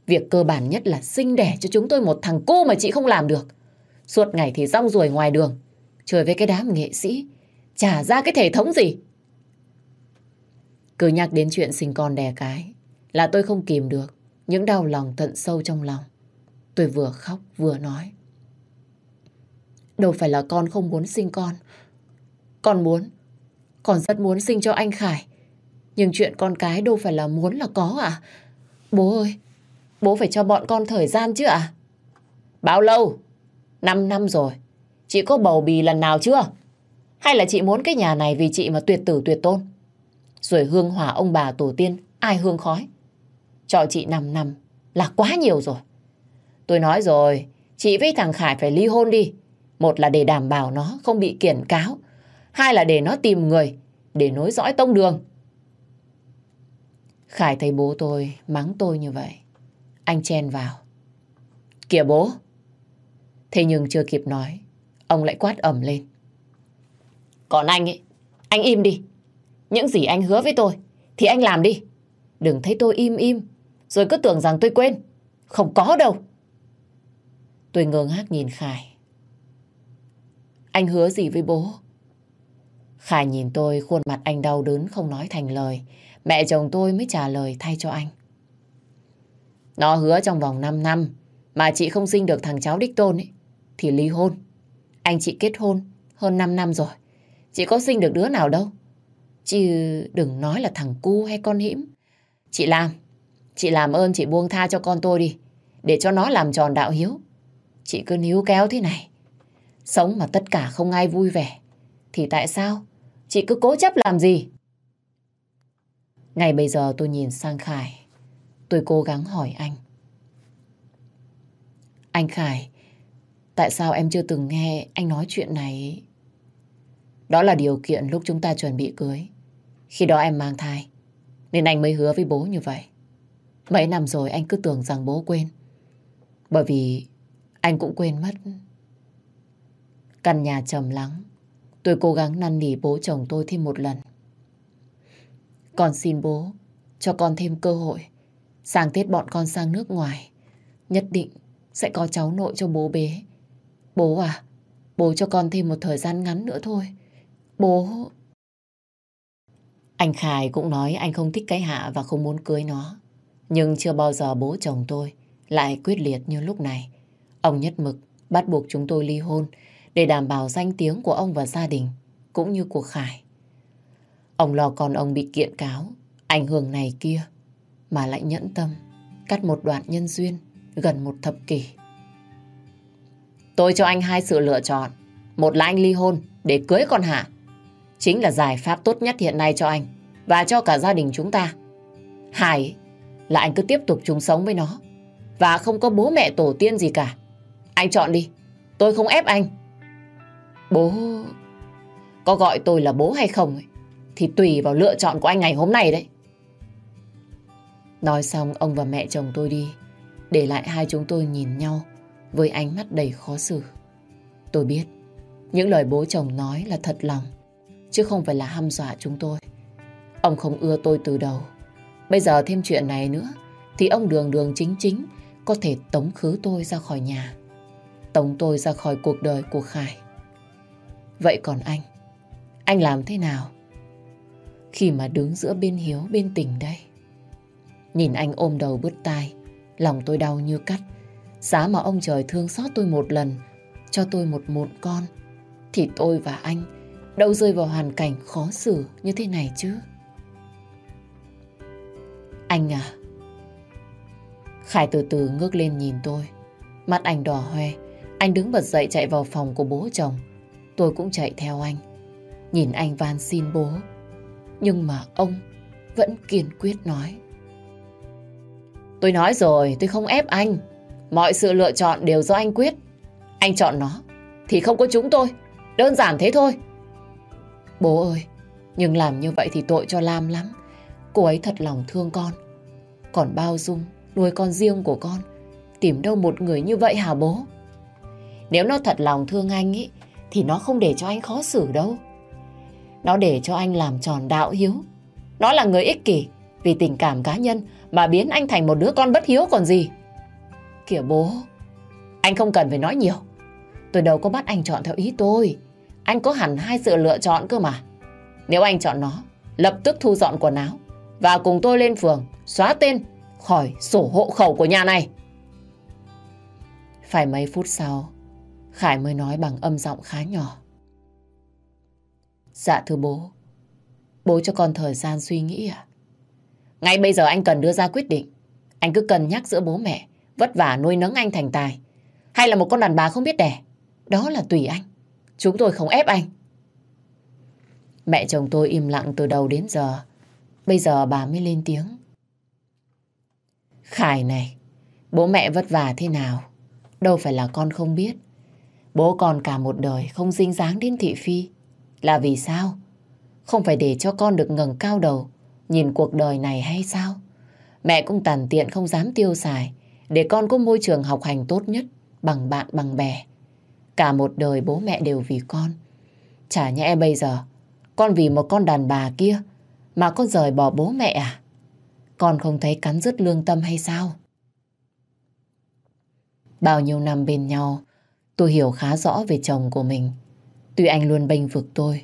Việc cơ bản nhất là sinh đẻ cho chúng tôi một thằng cô mà chị không làm được. Suốt ngày thì rong ruổi ngoài đường. Chơi với cái đám nghệ sĩ. Chả ra cái thể thống gì. Cứ nhắc đến chuyện sinh con đẻ cái là tôi không kìm được những đau lòng tận sâu trong lòng. Tôi vừa khóc vừa nói. Đâu phải là con không muốn sinh con. Con muốn. Con rất muốn sinh cho anh Khải. Nhưng chuyện con cái đâu phải là muốn là có à? Bố ơi, bố phải cho bọn con thời gian chứ à? Bao lâu? Năm năm rồi. Chị có bầu bì lần nào chưa? Hay là chị muốn cái nhà này vì chị mà tuyệt tử tuyệt tôn? Rồi hương hỏa ông bà tổ tiên, ai hương khói? Cho chị 5 năm là quá nhiều rồi. Tôi nói rồi, chị với thằng Khải phải ly hôn đi. Một là để đảm bảo nó không bị kiển cáo. Hai là để nó tìm người để nối dõi tông đường. Khải thấy bố tôi mắng tôi như vậy. Anh chen vào. Kìa bố. Thế nhưng chưa kịp nói, ông lại quát ẩm lên. Còn anh ấy, anh im đi. Những gì anh hứa với tôi thì anh làm đi. Đừng thấy tôi im im rồi cứ tưởng rằng tôi quên. Không có đâu. Tôi ngơ ngác nhìn Khải. Anh hứa gì với bố? Khải nhìn tôi khuôn mặt anh đau đớn không nói thành lời. Mẹ chồng tôi mới trả lời thay cho anh. Nó hứa trong vòng 5 năm mà chị không sinh được thằng cháu đích tôn ấy, thì ly hôn. Anh chị kết hôn hơn 5 năm rồi. Chị có sinh được đứa nào đâu. Chứ đừng nói là thằng cu hay con hiểm. Chị làm. Chị làm ơn chị buông tha cho con tôi đi. Để cho nó làm tròn đạo hiếu. Chị cứ níu kéo thế này. Sống mà tất cả không ai vui vẻ. Thì tại sao? Chị cứ cố chấp làm gì? Ngày bây giờ tôi nhìn sang Khải. Tôi cố gắng hỏi anh. Anh Khải, tại sao em chưa từng nghe anh nói chuyện này? Đó là điều kiện lúc chúng ta chuẩn bị cưới. Khi đó em mang thai. Nên anh mới hứa với bố như vậy. Mấy năm rồi anh cứ tưởng rằng bố quên. Bởi vì anh cũng quên mất. Căn nhà trầm lắng. Tôi cố gắng năn nỉ bố chồng tôi thêm một lần. Con xin bố cho con thêm cơ hội. sáng Tết bọn con sang nước ngoài. Nhất định sẽ có cháu nội cho bố bế. Bố à, bố cho con thêm một thời gian ngắn nữa thôi. Bố... Anh Khải cũng nói anh không thích cái Hạ và không muốn cưới nó. Nhưng chưa bao giờ bố chồng tôi lại quyết liệt như lúc này. Ông nhất mực bắt buộc chúng tôi ly hôn để đảm bảo danh tiếng của ông và gia đình, cũng như của Khải. Ông lo con ông bị kiện cáo, ảnh hưởng này kia, mà lại nhẫn tâm, cắt một đoạn nhân duyên gần một thập kỷ. Tôi cho anh hai sự lựa chọn. Một là anh ly hôn để cưới con Hạ. Chính là giải pháp tốt nhất hiện nay cho anh và cho cả gia đình chúng ta. Hai là anh cứ tiếp tục chung sống với nó và không có bố mẹ tổ tiên gì cả. Anh chọn đi. Tôi không ép anh. Bố... Có gọi tôi là bố hay không ấy, thì tùy vào lựa chọn của anh ngày hôm nay đấy. Nói xong ông và mẹ chồng tôi đi. Để lại hai chúng tôi nhìn nhau với ánh mắt đầy khó xử. Tôi biết những lời bố chồng nói là thật lòng. chứ không phải là hăm dọa chúng tôi. Ông không ưa tôi từ đầu. Bây giờ thêm chuyện này nữa, thì ông đường đường chính chính có thể tống khứ tôi ra khỏi nhà. Tống tôi ra khỏi cuộc đời của Khải. Vậy còn anh? Anh làm thế nào? Khi mà đứng giữa bên hiếu bên tình đây. Nhìn anh ôm đầu bứt tai, lòng tôi đau như cắt. Giá mà ông trời thương xót tôi một lần, cho tôi một mụn con, thì tôi và anh đâu rơi vào hoàn cảnh khó xử như thế này chứ. Anh à, Khải từ từ ngước lên nhìn tôi. Mắt anh đỏ hoe. Anh đứng bật dậy chạy vào phòng của bố chồng. Tôi cũng chạy theo anh. Nhìn anh van xin bố. Nhưng mà ông vẫn kiên quyết nói. Tôi nói rồi, tôi không ép anh. Mọi sự lựa chọn đều do anh quyết. Anh chọn nó, thì không có chúng tôi. Đơn giản thế thôi. Bố ơi, nhưng làm như vậy thì tội cho Lam lắm. Cô ấy thật lòng thương con. Còn bao dung nuôi con riêng của con. Tìm đâu một người như vậy hả bố? Nếu nó thật lòng thương anh ý, thì nó không để cho anh khó xử đâu. Nó để cho anh làm tròn đạo hiếu. Nó là người ích kỷ, vì tình cảm cá nhân mà biến anh thành một đứa con bất hiếu còn gì. Kìa bố, anh không cần phải nói nhiều. Tôi đâu có bắt anh chọn theo ý tôi. Anh có hẳn hai sự lựa chọn cơ mà. Nếu anh chọn nó, lập tức thu dọn quần áo và cùng tôi lên phường, xóa tên khỏi sổ hộ khẩu của nhà này. Phải mấy phút sau, Khải mới nói bằng âm giọng khá nhỏ. Dạ thưa bố, bố cho con thời gian suy nghĩ à? Ngay bây giờ anh cần đưa ra quyết định. Anh cứ cân nhắc giữa bố mẹ, vất vả nuôi nấng anh thành tài. Hay là một con đàn bà không biết đẻ. Đó là tùy anh. Chúng tôi không ép anh. Mẹ chồng tôi im lặng từ đầu đến giờ. Bây giờ bà mới lên tiếng. Khải này, bố mẹ vất vả thế nào? Đâu phải là con không biết. Bố con cả một đời không dinh dáng đến thị phi. Là vì sao? Không phải để cho con được ngẩng cao đầu, nhìn cuộc đời này hay sao? Mẹ cũng tàn tiện không dám tiêu xài, để con có môi trường học hành tốt nhất, bằng bạn bằng bè. Cả một đời bố mẹ đều vì con. Chả nhẽ bây giờ, con vì một con đàn bà kia, mà con rời bỏ bố mẹ à? Con không thấy cắn rứt lương tâm hay sao? Bao nhiêu năm bên nhau, tôi hiểu khá rõ về chồng của mình. Tuy anh luôn bênh vực tôi,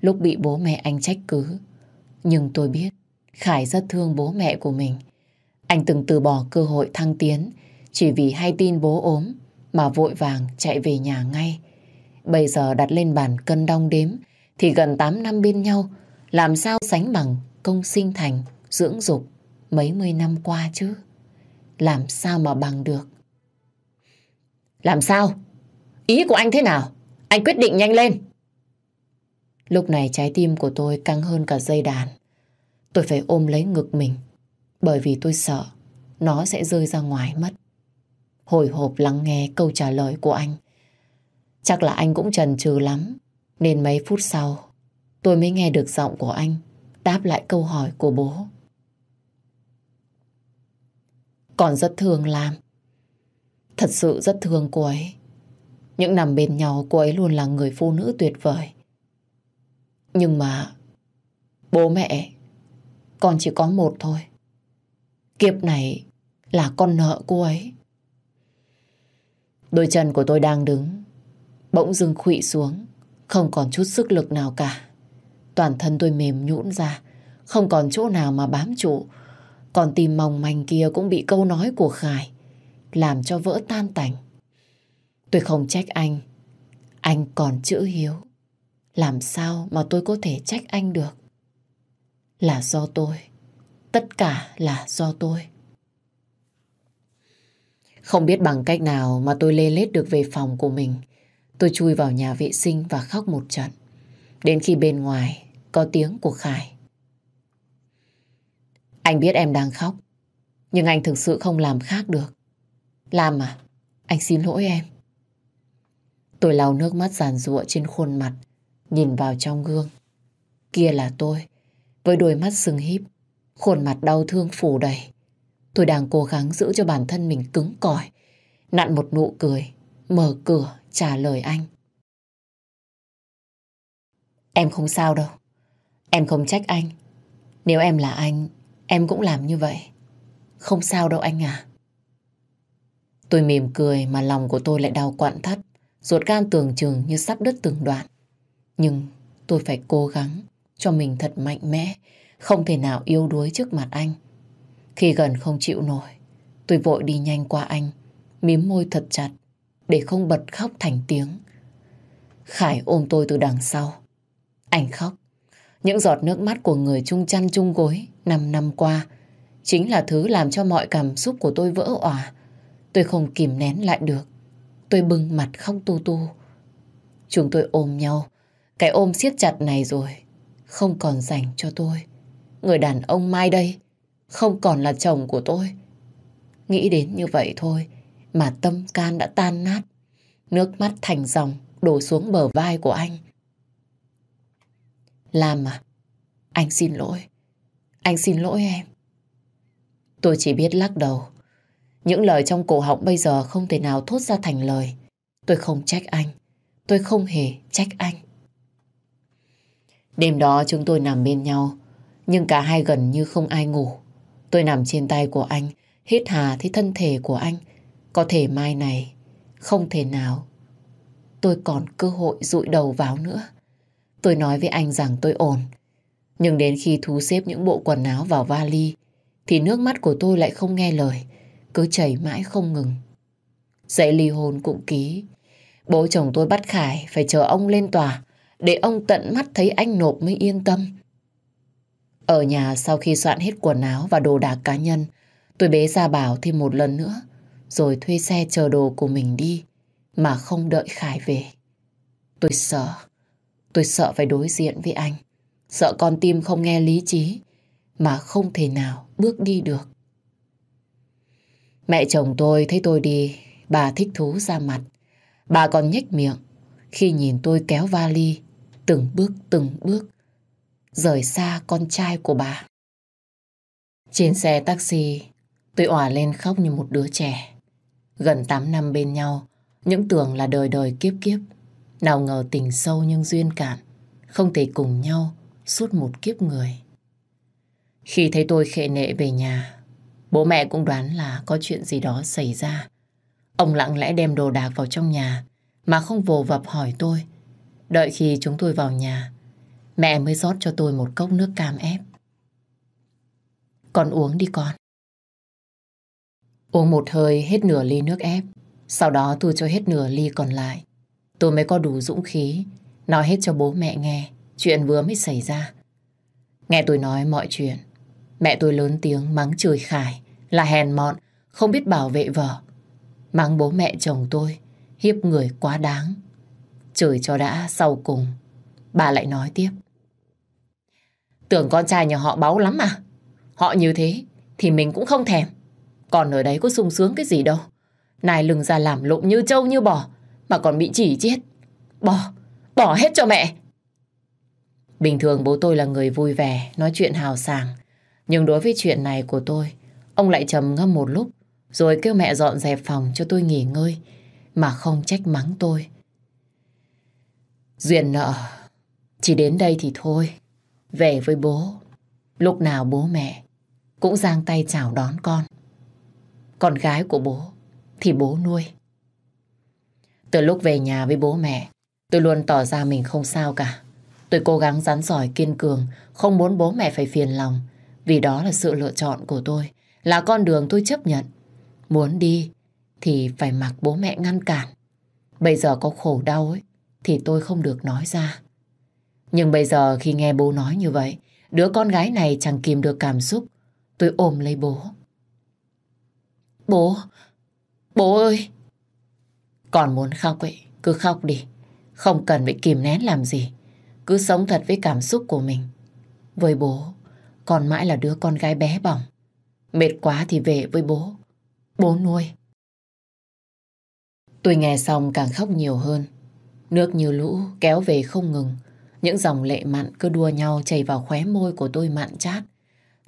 lúc bị bố mẹ anh trách cứ. Nhưng tôi biết, Khải rất thương bố mẹ của mình. Anh từng từ bỏ cơ hội thăng tiến, chỉ vì hay tin bố ốm, mà vội vàng chạy về nhà ngay. Bây giờ đặt lên bàn cân đong đếm, thì gần 8 năm bên nhau, làm sao sánh bằng công sinh thành, dưỡng dục mấy mươi năm qua chứ. Làm sao mà bằng được? Làm sao? Ý của anh thế nào? Anh quyết định nhanh lên. Lúc này trái tim của tôi căng hơn cả dây đàn. Tôi phải ôm lấy ngực mình, bởi vì tôi sợ nó sẽ rơi ra ngoài mất. Hồi hộp lắng nghe câu trả lời của anh. Chắc là anh cũng chần chừ lắm, nên mấy phút sau tôi mới nghe được giọng của anh đáp lại câu hỏi của bố. Còn rất thương Lam. Thật sự rất thương cô ấy. Những năm bên nhau cô ấy luôn là người phụ nữ tuyệt vời. Nhưng mà bố mẹ con chỉ có một thôi. Kiếp này là con nợ cô ấy. Đôi chân của tôi đang đứng, bỗng dưng khụy xuống, không còn chút sức lực nào cả. Toàn thân tôi mềm nhũn ra, không còn chỗ nào mà bám trụ, còn tim mong manh kia cũng bị câu nói của Khải làm cho vỡ tan tành. Tôi không trách anh. Anh còn chữ hiếu. Làm sao mà tôi có thể trách anh được? Là do tôi. Tất cả là do tôi. Không biết bằng cách nào mà tôi lê lết được về phòng của mình. Tôi chui vào nhà vệ sinh và khóc một trận. Đến khi bên ngoài có tiếng của Khải. Anh biết em đang khóc, nhưng anh thực sự không làm khác được. Làm à? Anh xin lỗi em. Tôi lau nước mắt giàn rụa trên khuôn mặt, nhìn vào trong gương. Kia là tôi, với đôi mắt sưng híp, khuôn mặt đau thương phủ đầy. Tôi đang cố gắng giữ cho bản thân mình cứng cỏi, nặn một nụ cười, mở cửa trả lời anh. Em không sao đâu. Em không trách anh. Nếu em là anh, em cũng làm như vậy. Không sao đâu anh à. Tôi mỉm cười mà lòng của tôi lại đau quặn thắt. Ruột gan tưởng chừng như sắp đứt từng đoạn. Nhưng tôi phải cố gắng cho mình thật mạnh mẽ. Không thể nào yếu đuối trước mặt anh. Khi gần không chịu nổi, tôi vội đi nhanh qua anh, mím môi thật chặt để không bật khóc thành tiếng. Khải ôm tôi từ đằng sau. Anh khóc. Những giọt nước mắt của người chung chăn chung gối năm năm qua chính là thứ làm cho mọi cảm xúc của tôi vỡ òa. Tôi không kìm nén lại được. Tôi bưng mặt khóc tu tu. Chúng tôi ôm nhau. Cái ôm siết chặt này rồi không còn dành cho tôi. Người đàn ông mai đây không còn là chồng của tôi. Nghĩ đến như vậy thôi mà tâm can đã tan nát. Nước mắt thành dòng đổ xuống bờ vai của anh. làm à, anh xin lỗi. Anh xin lỗi em. Tôi chỉ biết lắc đầu. Những lời trong cổ họng bây giờ không thể nào thốt ra thành lời. Tôi không trách anh. Tôi không hề trách anh. Đêm đó chúng tôi nằm bên nhau, nhưng cả hai gần như không ai ngủ. Tôi nằm trên tay của anh, hít hà thấy thân thể của anh. Có thể mai này, không thể nào. Tôi còn cơ hội rụi đầu vào nữa. Tôi nói với anh rằng tôi ổn. Nhưng đến khi thu xếp những bộ quần áo vào vali, thì nước mắt của tôi lại không nghe lời, cứ chảy mãi không ngừng. dậy ly hôn cũng ký. Bố chồng tôi bắt Khải phải chờ ông lên tòa để ông tận mắt thấy anh nộp mới yên tâm. Ở nhà sau khi soạn hết quần áo và đồ đạc cá nhân, tôi bế ra bảo thêm một lần nữa, rồi thuê xe chờ đồ của mình đi, mà không đợi Khải về. Tôi sợ, tôi sợ phải đối diện với anh, sợ con tim không nghe lý trí, mà không thể nào bước đi được. Mẹ chồng tôi thấy tôi đi, bà thích thú ra mặt. Bà còn nhếch miệng khi nhìn tôi kéo vali, từng bước từng bước, rời xa con trai của bà. Trên xe taxi, tôi òa lên khóc như một đứa trẻ. Gần 8 năm bên nhau, những tưởng là đời đời kiếp kiếp. Nào ngờ tình sâu nhưng duyên cạn, không thể cùng nhau suốt một kiếp người. Khi thấy tôi khệ nệ về nhà, bố mẹ cũng đoán là có chuyện gì đó xảy ra. Ông lặng lẽ đem đồ đạc vào trong nhà mà không vồ vập hỏi tôi. Đợi khi chúng tôi vào nhà, mẹ mới rót cho tôi một cốc nước cam ép. Con uống đi con. Uống một hơi hết nửa ly nước ép, sau đó tôi cho hết nửa ly còn lại. Tôi mới có đủ dũng khí nói hết cho bố mẹ nghe chuyện vừa mới xảy ra. Nghe tôi nói mọi chuyện, mẹ tôi lớn tiếng mắng chửi Khải là hèn mọn, không biết bảo vệ vợ. Mắng bố mẹ chồng tôi, hiếp người quá đáng. Chửi cho đã sau cùng, bà lại nói tiếp. Tưởng con trai nhà họ báu lắm à? Họ như thế thì mình cũng không thèm. Còn ở đấy có sung sướng cái gì đâu. Này lừng ra làm lụng như trâu như bò mà còn bị chỉ chết. Bỏ, bỏ hết cho mẹ. Bình thường bố tôi là người vui vẻ, nói chuyện hào sảng. Nhưng đối với chuyện này của tôi, ông lại trầm ngâm một lúc, rồi kêu mẹ dọn dẹp phòng cho tôi nghỉ ngơi, mà không trách mắng tôi. Duyên nợ, chỉ đến đây thì thôi, về với bố. Lúc nào bố mẹ cũng giang tay chào đón con. Con gái của bố thì bố nuôi. Từ lúc về nhà với bố mẹ, tôi luôn tỏ ra mình không sao cả. Tôi cố gắng rắn giỏi kiên cường, không muốn bố mẹ phải phiền lòng, vì đó là sự lựa chọn của tôi, là con đường tôi chấp nhận. Muốn đi thì phải mặc bố mẹ ngăn cản. Bây giờ có khổ đau ấy, thì tôi không được nói ra. Nhưng bây giờ khi nghe bố nói như vậy, đứa con gái này chẳng kìm được cảm xúc. Tôi ôm lấy bố. Bố, bố ơi! Còn muốn khóc ấy, cứ khóc đi. Không cần phải kìm nén làm gì. Cứ sống thật với cảm xúc của mình. Với bố, con mãi là đứa con gái bé bỏng. Mệt quá thì về với bố. Bố nuôi. Tôi nghe xong càng khóc nhiều hơn. Nước như lũ kéo về không ngừng. Những dòng lệ mặn cứ đua nhau chảy vào khóe môi của tôi mặn chát.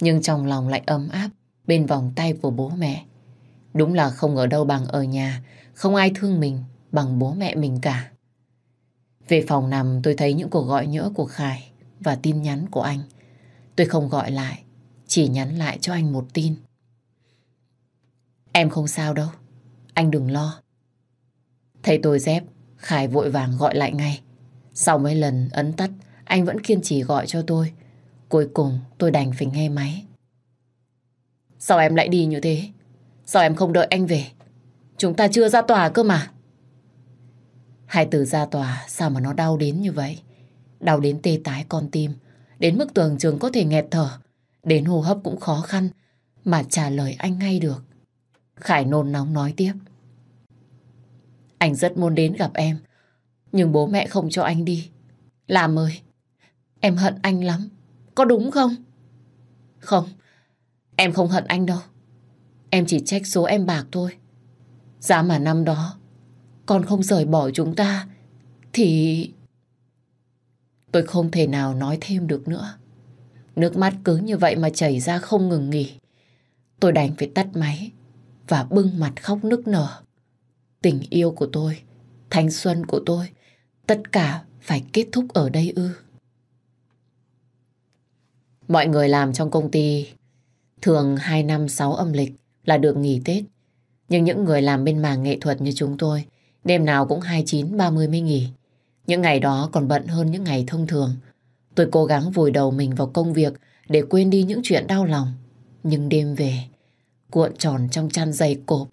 Nhưng trong lòng lại ấm áp bên vòng tay của bố mẹ. Đúng là không ở đâu bằng ở nhà, không ai thương mình bằng bố mẹ mình cả. Về phòng nằm tôi thấy những cuộc gọi nhỡ của Khải và tin nhắn của anh. Tôi không gọi lại, chỉ nhắn lại cho anh một tin. Em không sao đâu, anh đừng lo. Thấy tôi dép, Khải vội vàng gọi lại ngay. Sau mấy lần ấn tắt, anh vẫn kiên trì gọi cho tôi. Cuối cùng tôi đành phải nghe máy. Sao em lại đi như thế? Sao em không đợi anh về? Chúng ta chưa ra tòa cơ mà. Hai từ ra tòa sao mà nó đau đến như vậy? Đau đến tê tái con tim. Đến mức tưởng trường có thể nghẹt thở. Đến hô hấp cũng khó khăn. Mà trả lời anh ngay được. Khải nôn nóng nói tiếp. Anh rất muốn đến gặp em. Nhưng bố mẹ không cho anh đi. Làm ơi, em hận anh lắm. Có đúng không? Không, em không hận anh đâu. Em chỉ trách số em bạc thôi. Giá mà năm đó con không rời bỏ chúng ta thì... Tôi không thể nào nói thêm được nữa. Nước mắt cứ như vậy mà chảy ra không ngừng nghỉ. Tôi đành phải tắt máy và bưng mặt khóc nức nở. Tình yêu của tôi, thanh xuân của tôi, tất cả phải kết thúc ở đây ư. Mọi người làm trong công ty thường 2 năm 6 âm lịch là được nghỉ Tết. Nhưng những người làm bên mảng nghệ thuật như chúng tôi Đêm nào cũng 29-30 mới nghỉ. Những ngày đó còn bận hơn những ngày thông thường. Tôi cố gắng vùi đầu mình vào công việc để quên đi những chuyện đau lòng. Nhưng đêm về, cuộn tròn trong chăn dày cộp,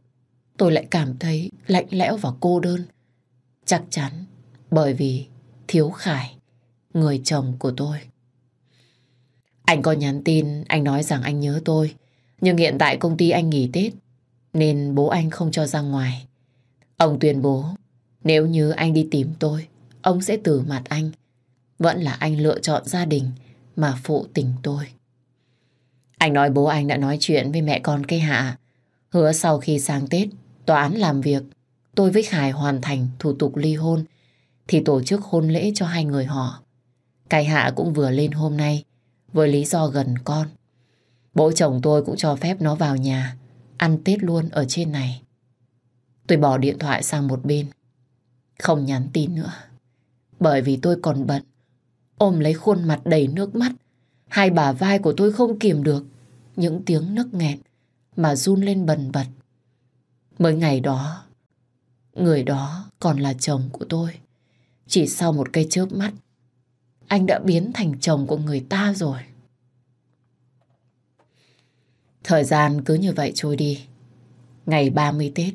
tôi lại cảm thấy lạnh lẽo và cô đơn. Chắc chắn bởi vì thiếu Khải, người chồng của tôi. Anh có nhắn tin, anh nói rằng anh nhớ tôi. Nhưng hiện tại công ty anh nghỉ Tết, nên bố anh không cho ra ngoài. Ông tuyên bố, nếu như anh đi tìm tôi, ông sẽ từ mặt anh. Vẫn là anh lựa chọn gia đình mà phụ tình tôi. Anh nói bố anh đã nói chuyện với mẹ con cây hạ. Hứa sau khi sang Tết, tòa án làm việc, tôi với Khải hoàn thành thủ tục ly hôn, thì tổ chức hôn lễ cho hai người họ. Cây hạ cũng vừa lên hôm nay, với lý do gần con. Bố chồng tôi cũng cho phép nó vào nhà, ăn Tết luôn ở trên này. Tôi bỏ điện thoại sang một bên. Không nhắn tin nữa. Bởi vì tôi còn bận. Ôm lấy khuôn mặt đầy nước mắt. Hai bả vai của tôi không kiềm được. Những tiếng nấc nghẹn mà run lên bần bật. Mới ngày đó, người đó còn là chồng của tôi. Chỉ sau một cây chớp mắt, anh đã biến thành chồng của người ta rồi. Thời gian cứ như vậy trôi đi. Ngày 30 Tết,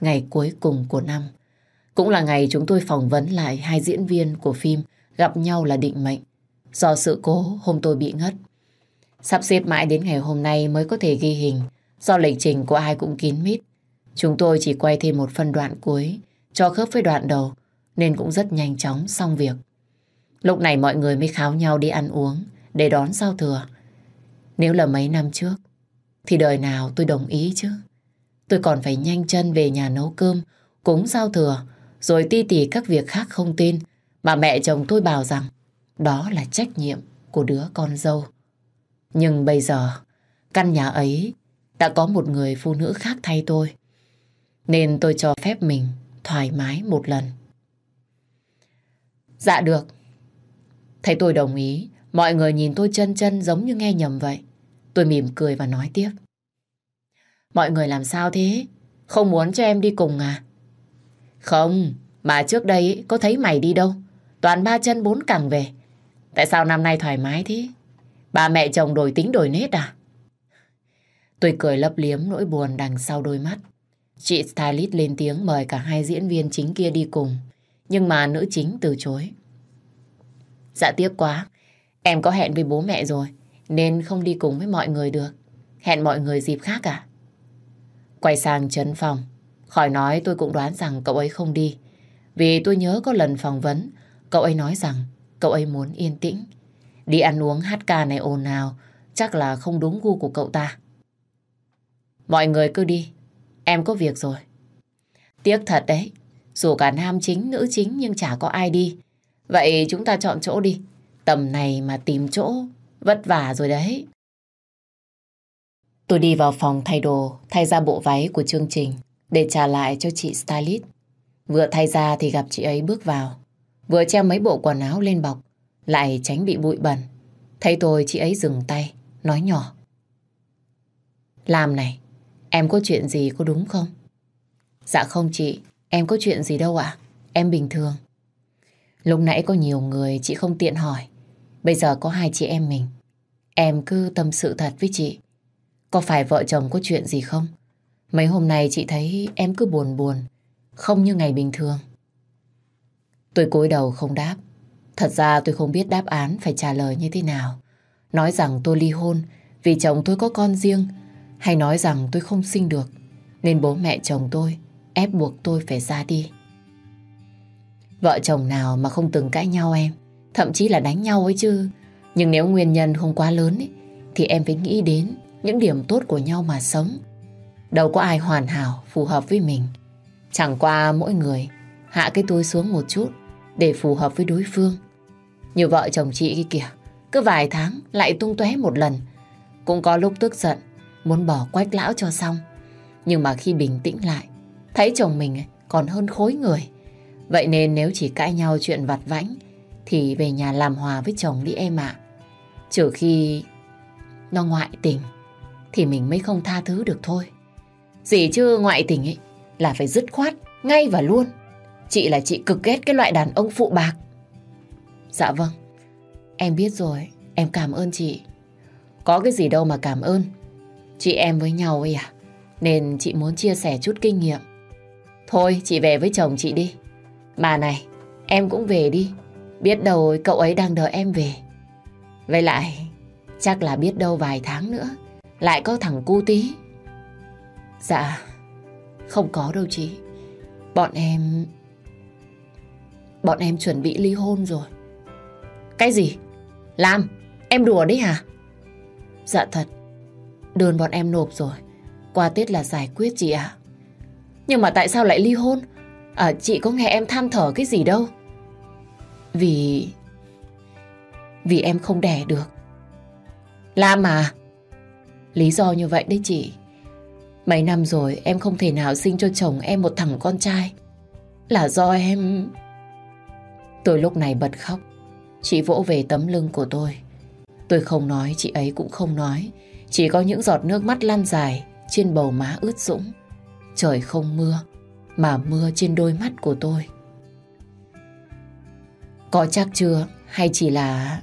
ngày cuối cùng của năm. Cũng là ngày chúng tôi phỏng vấn lại hai diễn viên của phim Gặp nhau là định mệnh. Do sự cố hôm tôi bị ngất. Sắp xếp mãi đến ngày hôm nay mới có thể ghi hình. Do lịch trình của ai cũng kín mít. Chúng tôi chỉ quay thêm một phân đoạn cuối cho khớp với đoạn đầu nên cũng rất nhanh chóng xong việc. Lúc này mọi người mới kháo nhau đi ăn uống để đón giao thừa. Nếu là mấy năm trước thì đời nào tôi đồng ý chứ. Tôi còn phải nhanh chân về nhà nấu cơm, cúng giao thừa, rồi ti tỉ các việc khác không tin. Mà mẹ chồng tôi bảo rằng đó là trách nhiệm của đứa con dâu. Nhưng bây giờ, căn nhà ấy đã có một người phụ nữ khác thay tôi. Nên tôi cho phép mình thoải mái một lần. Dạ được. Thấy tôi đồng ý, mọi người nhìn tôi chân chân giống như nghe nhầm vậy. Tôi mỉm cười và nói tiếp. Mọi người làm sao thế? Không muốn cho em đi cùng à? Không, mà trước đây có thấy mày đi đâu. Toàn ba chân bốn cẳng về. Tại sao năm nay thoải mái thế? Bà mẹ chồng đổi tính đổi nết à? Tôi cười lấp liếm nỗi buồn đằng sau đôi mắt. Chị stylist lên tiếng mời cả hai diễn viên chính kia đi cùng. Nhưng mà nữ chính từ chối. Dạ tiếc quá. Em có hẹn với bố mẹ rồi. Nên không đi cùng với mọi người được. Hẹn mọi người dịp khác à? Quay sang Trấn phòng Khỏi nói tôi cũng đoán rằng cậu ấy không đi. Vì tôi nhớ có lần phỏng vấn, cậu ấy nói rằng cậu ấy muốn yên tĩnh. Đi ăn uống hát ca này ồn ào, chắc là không đúng gu của cậu ta. Mọi người cứ đi, em có việc rồi. Tiếc thật đấy, dù cả nam chính, nữ chính nhưng chả có ai đi. Vậy chúng ta chọn chỗ đi. Tầm này mà tìm chỗ, vất vả rồi đấy. Tôi đi vào phòng thay đồ, thay ra bộ váy của chương trình để trả lại cho chị stylist. Vừa thay ra thì gặp chị ấy bước vào. Vừa treo mấy bộ quần áo lên bọc, lại tránh bị bụi bẩn. Thấy tôi chị ấy dừng tay, nói nhỏ. Làm này, em có chuyện gì có đúng không? Dạ không chị, em có chuyện gì đâu ạ. Em bình thường. Lúc nãy có nhiều người chị không tiện hỏi. Bây giờ có hai chị em mình. Em cứ tâm sự thật với chị. Có phải vợ chồng có chuyện gì không? Mấy hôm nay chị thấy em cứ buồn buồn, không như ngày bình thường. Tôi cúi đầu không đáp. Thật ra tôi không biết đáp án phải trả lời như thế nào. Nói rằng tôi ly hôn vì chồng tôi có con riêng hay nói rằng tôi không sinh được nên bố mẹ chồng tôi ép buộc tôi phải ra đi. Vợ chồng nào mà không từng cãi nhau em, thậm chí là đánh nhau ấy chứ. Nhưng nếu nguyên nhân không quá lớn ấy, thì em phải nghĩ đến những điểm tốt của nhau mà sống. Đâu có ai hoàn hảo, phù hợp với mình. Chẳng qua mỗi người hạ cái tôi xuống một chút để phù hợp với đối phương. Như vợ chồng chị kia kìa, cứ vài tháng lại tung tóe một lần. Cũng có lúc tức giận, muốn bỏ quách lão cho xong. Nhưng mà khi bình tĩnh lại, thấy chồng mình còn hơn khối người. Vậy nên nếu chỉ cãi nhau chuyện vặt vãnh, thì về nhà làm hòa với chồng đi em ạ. Trừ khi nó ngoại tình, thì mình mới không tha thứ được thôi. Gì chứ ngoại tình ấy là phải dứt khoát, ngay và luôn. Chị là chị cực ghét cái loại đàn ông phụ bạc. Dạ vâng, em biết rồi, em cảm ơn chị. Có cái gì đâu mà cảm ơn. Chị em với nhau ấy à, nên chị muốn chia sẻ chút kinh nghiệm. Thôi, chị về với chồng chị đi. Mà này, em cũng về đi. Biết đâu cậu ấy đang đợi em về. Với lại, chắc là biết đâu vài tháng nữa, lại có thằng cu tí. Dạ, không có đâu chị. Bọn em... Bọn em chuẩn bị ly hôn rồi. Cái gì? Làm? Em đùa đấy hả? Dạ thật. Đơn bọn em nộp rồi. Qua Tết là giải quyết chị ạ. Nhưng mà tại sao lại ly hôn? À, chị có nghe em than thở cái gì đâu. Vì... Vì em không đẻ được. Lam mà. Lý do như vậy đấy chị. Mấy năm rồi em không thể nào sinh cho chồng em một thằng con trai. Là do em... Tôi lúc này bật khóc. Chị vỗ về tấm lưng của tôi. Tôi không nói, chị ấy cũng không nói. Chỉ có những giọt nước mắt lăn dài trên bầu má ướt sũng. Trời không mưa, mà mưa trên đôi mắt của tôi. Có chắc chưa hay chỉ là...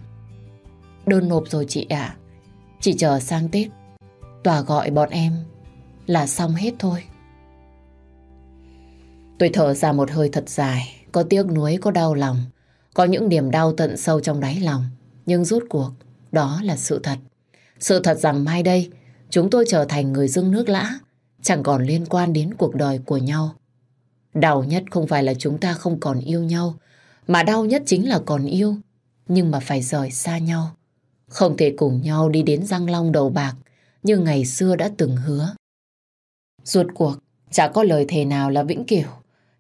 Đơn nộp rồi chị ạ. Chỉ chờ sang Tết, tòa gọi bọn em là xong hết thôi. Tôi thở ra một hơi thật dài, có tiếc nuối, có đau lòng. Có những niềm đau tận sâu trong đáy lòng. Nhưng rốt cuộc, đó là sự thật. Sự thật rằng mai đây, chúng tôi trở thành người dưng nước lã, chẳng còn liên quan đến cuộc đời của nhau. Đau nhất không phải là chúng ta không còn yêu nhau, mà đau nhất chính là còn yêu, nhưng mà phải rời xa nhau. Không thể cùng nhau đi đến răng long đầu bạc như ngày xưa đã từng hứa. Rốt cuộc, chả có lời thề nào là vĩnh cửu,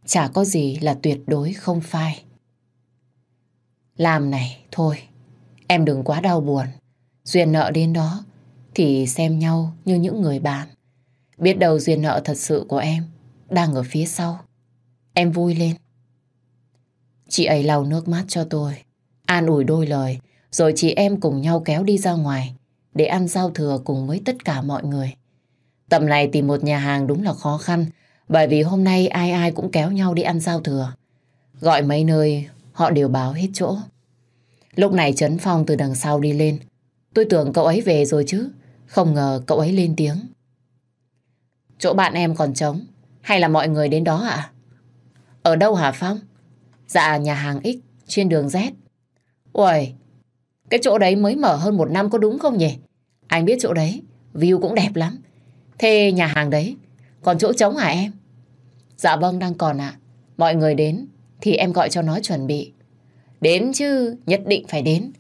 chả có gì là tuyệt đối không phai. Làm này, thôi, em đừng quá đau buồn. Duyên nợ đến đó thì xem nhau như những người bạn. Biết đâu duyên nợ thật sự của em đang ở phía sau. Em vui lên. Chị ấy lau nước mắt cho tôi, an ủi đôi lời, rồi chị em cùng nhau kéo đi ra ngoài để ăn giao thừa cùng với tất cả mọi người. Tầm này tìm một nhà hàng đúng là khó khăn, bởi vì hôm nay ai ai cũng kéo nhau đi ăn giao thừa. Gọi mấy nơi, họ đều báo hết chỗ. Lúc này Trấn Phong từ đằng sau đi lên. Tôi tưởng cậu ấy về rồi chứ, không ngờ cậu ấy lên tiếng. Chỗ bạn em còn trống, hay là mọi người đến đó ạ? Ở đâu hả Phong? Dạ nhà hàng X trên đường Z. Ui, cái chỗ đấy mới mở hơn một năm có đúng không nhỉ? Anh biết chỗ đấy, view cũng đẹp lắm. Thế nhà hàng đấy, còn chỗ trống hả em? Dạ vâng đang còn ạ. Mọi người đến thì em gọi cho nó chuẩn bị. Đến chứ, nhất định phải đến.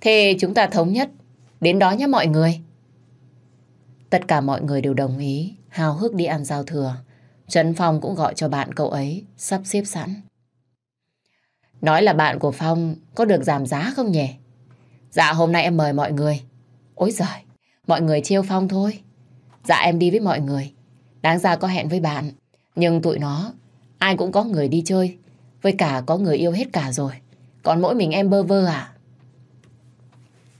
Thế chúng ta thống nhất, đến đó nhé mọi người. Tất cả mọi người đều đồng ý, hào hức đi ăn giao thừa. Trần Phong cũng gọi cho bạn cậu ấy, sắp xếp sẵn. Nói là bạn của Phong có được giảm giá không nhỉ? Dạ hôm nay em mời mọi người. Ôi giời, mọi người chiêu Phong thôi. Dạ em đi với mọi người. Đáng ra có hẹn với bạn. Nhưng tụi nó, ai cũng có người đi chơi. Với cả có người yêu hết cả rồi. Còn mỗi mình em bơ vơ à?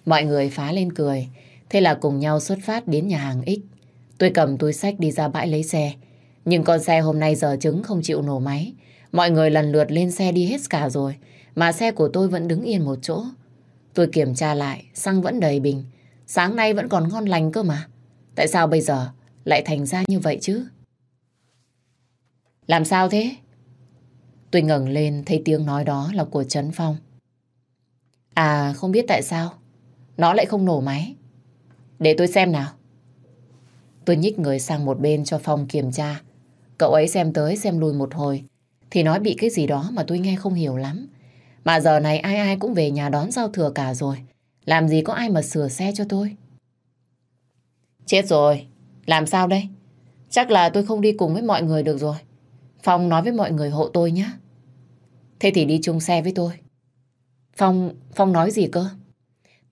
Mọi người phá lên cười. Thế là cùng nhau xuất phát đến nhà hàng X. Tôi cầm túi sách đi ra bãi lấy xe. Nhưng con xe hôm nay giờ chứng không chịu nổ máy. Mọi người lần lượt lên xe đi hết cả rồi. Mà xe của tôi vẫn đứng yên một chỗ. Tôi kiểm tra lại, xăng vẫn đầy bình. Sáng nay vẫn còn ngon lành cơ mà. Tại sao bây giờ lại thành ra như vậy chứ? Làm sao thế? Tôi ngẩng lên thấy tiếng nói đó là của Trấn Phong. À không biết tại sao, Nó lại không nổ máy. Để tôi xem nào. Tôi nhích người sang một bên cho Phong kiểm tra. Cậu ấy xem tới xem lui một hồi, Thì nói bị cái gì đó mà tôi nghe không hiểu lắm. Mà giờ này ai ai cũng về nhà đón giao thừa cả rồi, Làm gì có ai mà sửa xe cho tôi? Chết rồi, Làm sao đây? Chắc là tôi không đi cùng với mọi người được rồi. Phong nói với mọi người hộ tôi nhé Thế thì đi chung xe với tôi Phong, Phong nói gì cơ?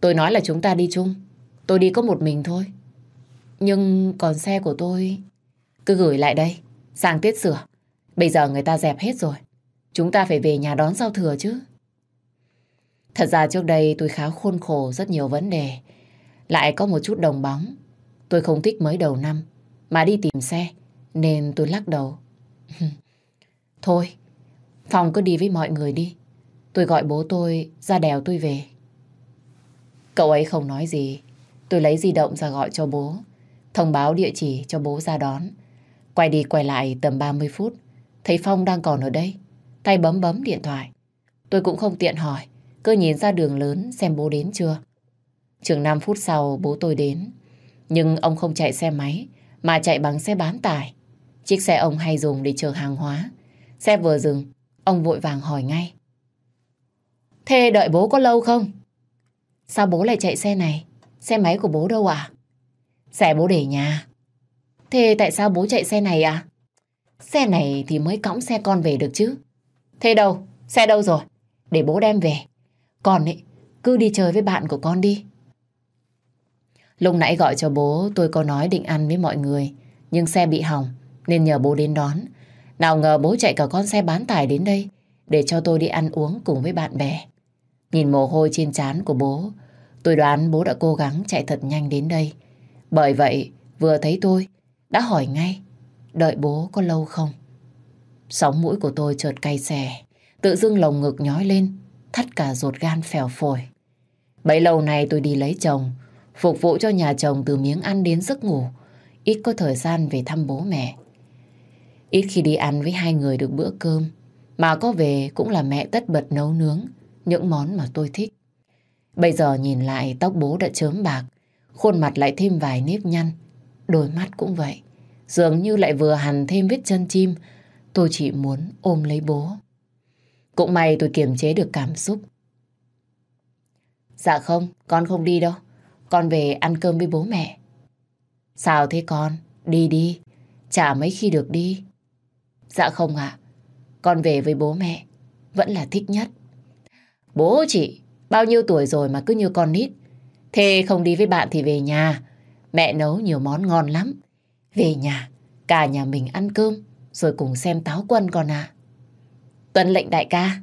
Tôi nói là chúng ta đi chung. Tôi đi có một mình thôi. Nhưng còn xe của tôi... Cứ gửi lại đây, sang tiết sửa. Bây giờ người ta dẹp hết rồi. Chúng ta phải về nhà đón giao thừa chứ. Thật ra trước đây tôi khá khôn khổ rất nhiều vấn đề. Lại có một chút đồng bóng. Tôi không thích mới đầu năm, mà đi tìm xe, nên tôi lắc đầu. Thôi, Phong cứ đi với mọi người đi. Tôi gọi bố tôi ra đèo tôi về. Cậu ấy không nói gì. Tôi lấy di động ra gọi cho bố. Thông báo địa chỉ cho bố ra đón. Quay đi quay lại tầm 30 phút. Thấy Phong đang còn ở đây. Tay bấm bấm điện thoại. Tôi cũng không tiện hỏi. Cứ nhìn ra đường lớn xem bố đến chưa. Chừng 5 phút sau bố tôi đến. Nhưng ông không chạy xe máy mà chạy bằng xe bán tải. Chiếc xe ông hay dùng để chở hàng hóa. Xe vừa dừng, ông vội vàng hỏi ngay. Thế đợi bố có lâu không? Sao bố lại chạy xe này? Xe máy của bố đâu ạ? Xe bố để nhà. Thế tại sao bố chạy xe này ạ? Xe này thì mới cõng xe con về được chứ. Thế đâu? Xe đâu rồi? Để bố đem về. Con ấy, cứ đi chơi với bạn của con đi. Lúc nãy gọi cho bố tôi có nói định ăn với mọi người. Nhưng xe bị hỏng nên nhờ bố đến đón. Nào ngờ bố chạy cả con xe bán tải đến đây để cho tôi đi ăn uống cùng với bạn bè. Nhìn mồ hôi trên trán của bố, tôi đoán bố đã cố gắng chạy thật nhanh đến đây. Bởi vậy, vừa thấy tôi, đã hỏi ngay, đợi bố có lâu không? Sóng mũi của tôi chợt cay xè, tự dưng lồng ngực nhói lên, thắt cả ruột gan phèo phổi. Bấy lâu nay tôi đi lấy chồng, phục vụ cho nhà chồng từ miếng ăn đến giấc ngủ, ít có thời gian về thăm bố mẹ. Ít khi đi ăn với hai người được bữa cơm, mà có về cũng là mẹ tất bật nấu nướng, những món mà tôi thích. Bây giờ nhìn lại tóc bố đã chớm bạc, khuôn mặt lại thêm vài nếp nhăn, đôi mắt cũng vậy. Dường như lại vừa hằn thêm vết chân chim, tôi chỉ muốn ôm lấy bố. Cũng may tôi kiềm chế được cảm xúc. Dạ không, con không đi đâu. Con về ăn cơm với bố mẹ. Sao thế con? Đi đi. Chả mấy khi được đi. Dạ không ạ. Con về với bố mẹ. Vẫn là thích nhất. Bố chị, bao nhiêu tuổi rồi mà cứ như con nít. Thế không đi với bạn thì về nhà. Mẹ nấu nhiều món ngon lắm. Về nhà, cả nhà mình ăn cơm, rồi cùng xem táo quân con à. Tuân lệnh đại ca.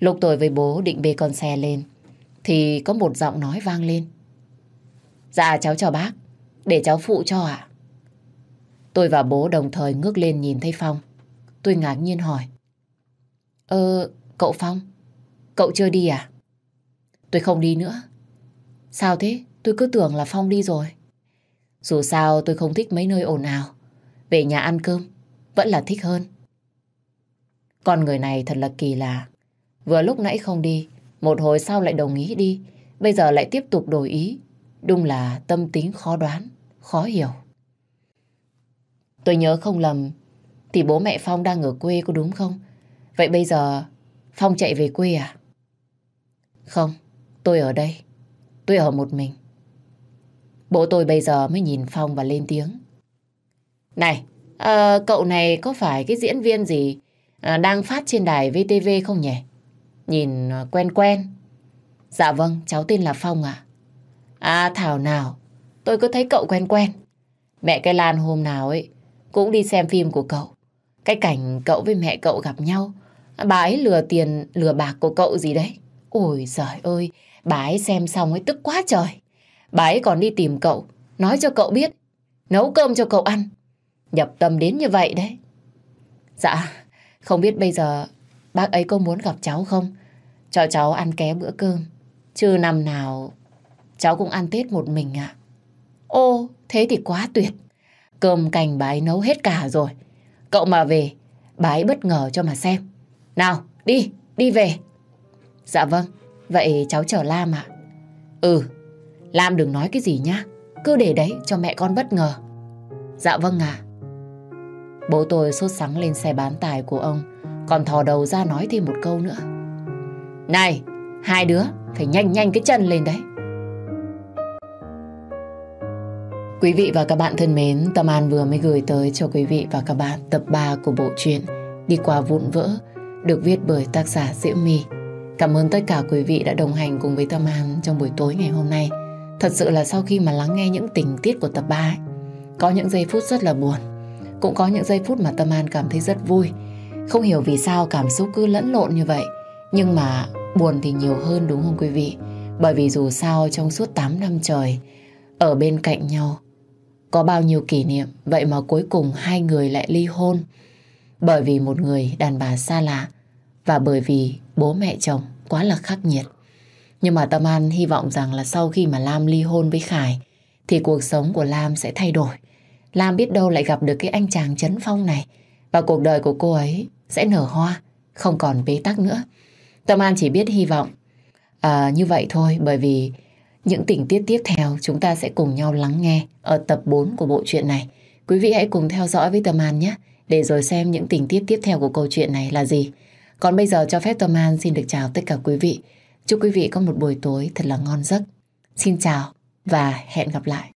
Lúc tôi với bố định bê con xe lên, thì có một giọng nói vang lên. Dạ cháu chào bác, để cháu phụ cho ạ. Tôi và bố đồng thời ngước lên nhìn thấy Phong. Tôi ngạc nhiên hỏi. Ờ, cậu Phong, Cậu chưa đi à? Tôi không đi nữa. Sao thế? Tôi cứ tưởng là Phong đi rồi. Dù sao tôi không thích mấy nơi ồn ào. Về nhà ăn cơm vẫn là thích hơn. Con người này thật là kỳ lạ. Vừa lúc nãy không đi, một hồi sau lại đồng ý đi, bây giờ lại tiếp tục đổi ý. Đúng là tâm tính khó đoán, khó hiểu. Tôi nhớ không lầm, thì bố mẹ Phong đang ở quê có đúng không? Vậy bây giờ Phong chạy về quê à? Không, tôi ở đây. Tôi ở một mình. Bố tôi bây giờ mới nhìn Phong và lên tiếng. Này, à, cậu này có phải cái diễn viên gì à, đang phát trên đài VTV không nhỉ? Nhìn à, quen quen. Dạ vâng, cháu tên là Phong ạ. À. Thảo nào, tôi cứ thấy cậu quen quen. Mẹ cái Lan hôm nào ấy cũng đi xem phim của cậu. Cái cảnh cậu với mẹ cậu gặp nhau Bà ấy lừa tiền, lừa bạc của cậu gì đấy. Ôi giời ơi, bà ấy xem xong ấy tức quá trời. Bà ấy còn đi tìm cậu, nói cho cậu biết, nấu cơm cho cậu ăn. Nhập tâm đến như vậy đấy. Dạ, không biết bây giờ bác ấy có muốn gặp cháu không? Cho cháu ăn ké bữa cơm. Chứ năm nào cháu cũng ăn Tết một mình à. Ô, thế thì quá tuyệt. Cơm cành bái nấu hết cả rồi. Cậu mà về, bái bất ngờ cho mà xem. Nào, đi, đi về. Dạ vâng, vậy cháu chờ Lam ạ. Ừ, Lam đừng nói cái gì nhá. Cứ để đấy cho mẹ con bất ngờ. Dạ vâng ạ. Bố tôi sốt sắng lên xe bán tải của ông, còn thò đầu ra nói thêm một câu nữa. Này, hai đứa phải nhanh nhanh cái chân lên đấy. Quý vị và các bạn thân mến, Tâm An vừa mới gửi tới cho quý vị và các bạn tập 3 của bộ truyện Đi qua vụn vỡ được viết bởi tác giả Diễm My. Cảm ơn tất cả quý vị đã đồng hành cùng với Tâm An trong buổi tối ngày hôm nay. Thật sự là sau khi mà lắng nghe những tình tiết của tập 3 ấy, có những giây phút rất là buồn. Cũng có những giây phút mà Tâm An cảm thấy rất vui. Không hiểu vì sao cảm xúc cứ lẫn lộn như vậy. Nhưng mà buồn thì nhiều hơn đúng không quý vị? Bởi vì dù sao trong suốt 8 năm trời ở bên cạnh nhau có bao nhiêu kỷ niệm vậy mà cuối cùng hai người lại ly hôn. Bởi vì một người đàn bà xa lạ và bởi vì bố mẹ chồng quá là khắc nghiệt. Nhưng mà Tâm An hy vọng rằng là sau khi mà Lam ly hôn với Khải thì cuộc sống của Lam sẽ thay đổi. Lam biết đâu lại gặp được cái anh chàng chấn phong này và cuộc đời của cô ấy sẽ nở hoa, không còn bế tắc nữa. Tâm An chỉ biết hy vọng à, như vậy thôi bởi vì những tình tiết tiếp theo chúng ta sẽ cùng nhau lắng nghe ở tập 4 của bộ truyện này. Quý vị hãy cùng theo dõi với Tâm An nhé, để rồi xem những tình tiết tiếp theo của câu chuyện này là gì. Còn bây giờ cho phép Tâm An xin được chào tất cả quý vị. Chúc quý vị có một buổi tối thật là ngon giấc. Xin chào và hẹn gặp lại.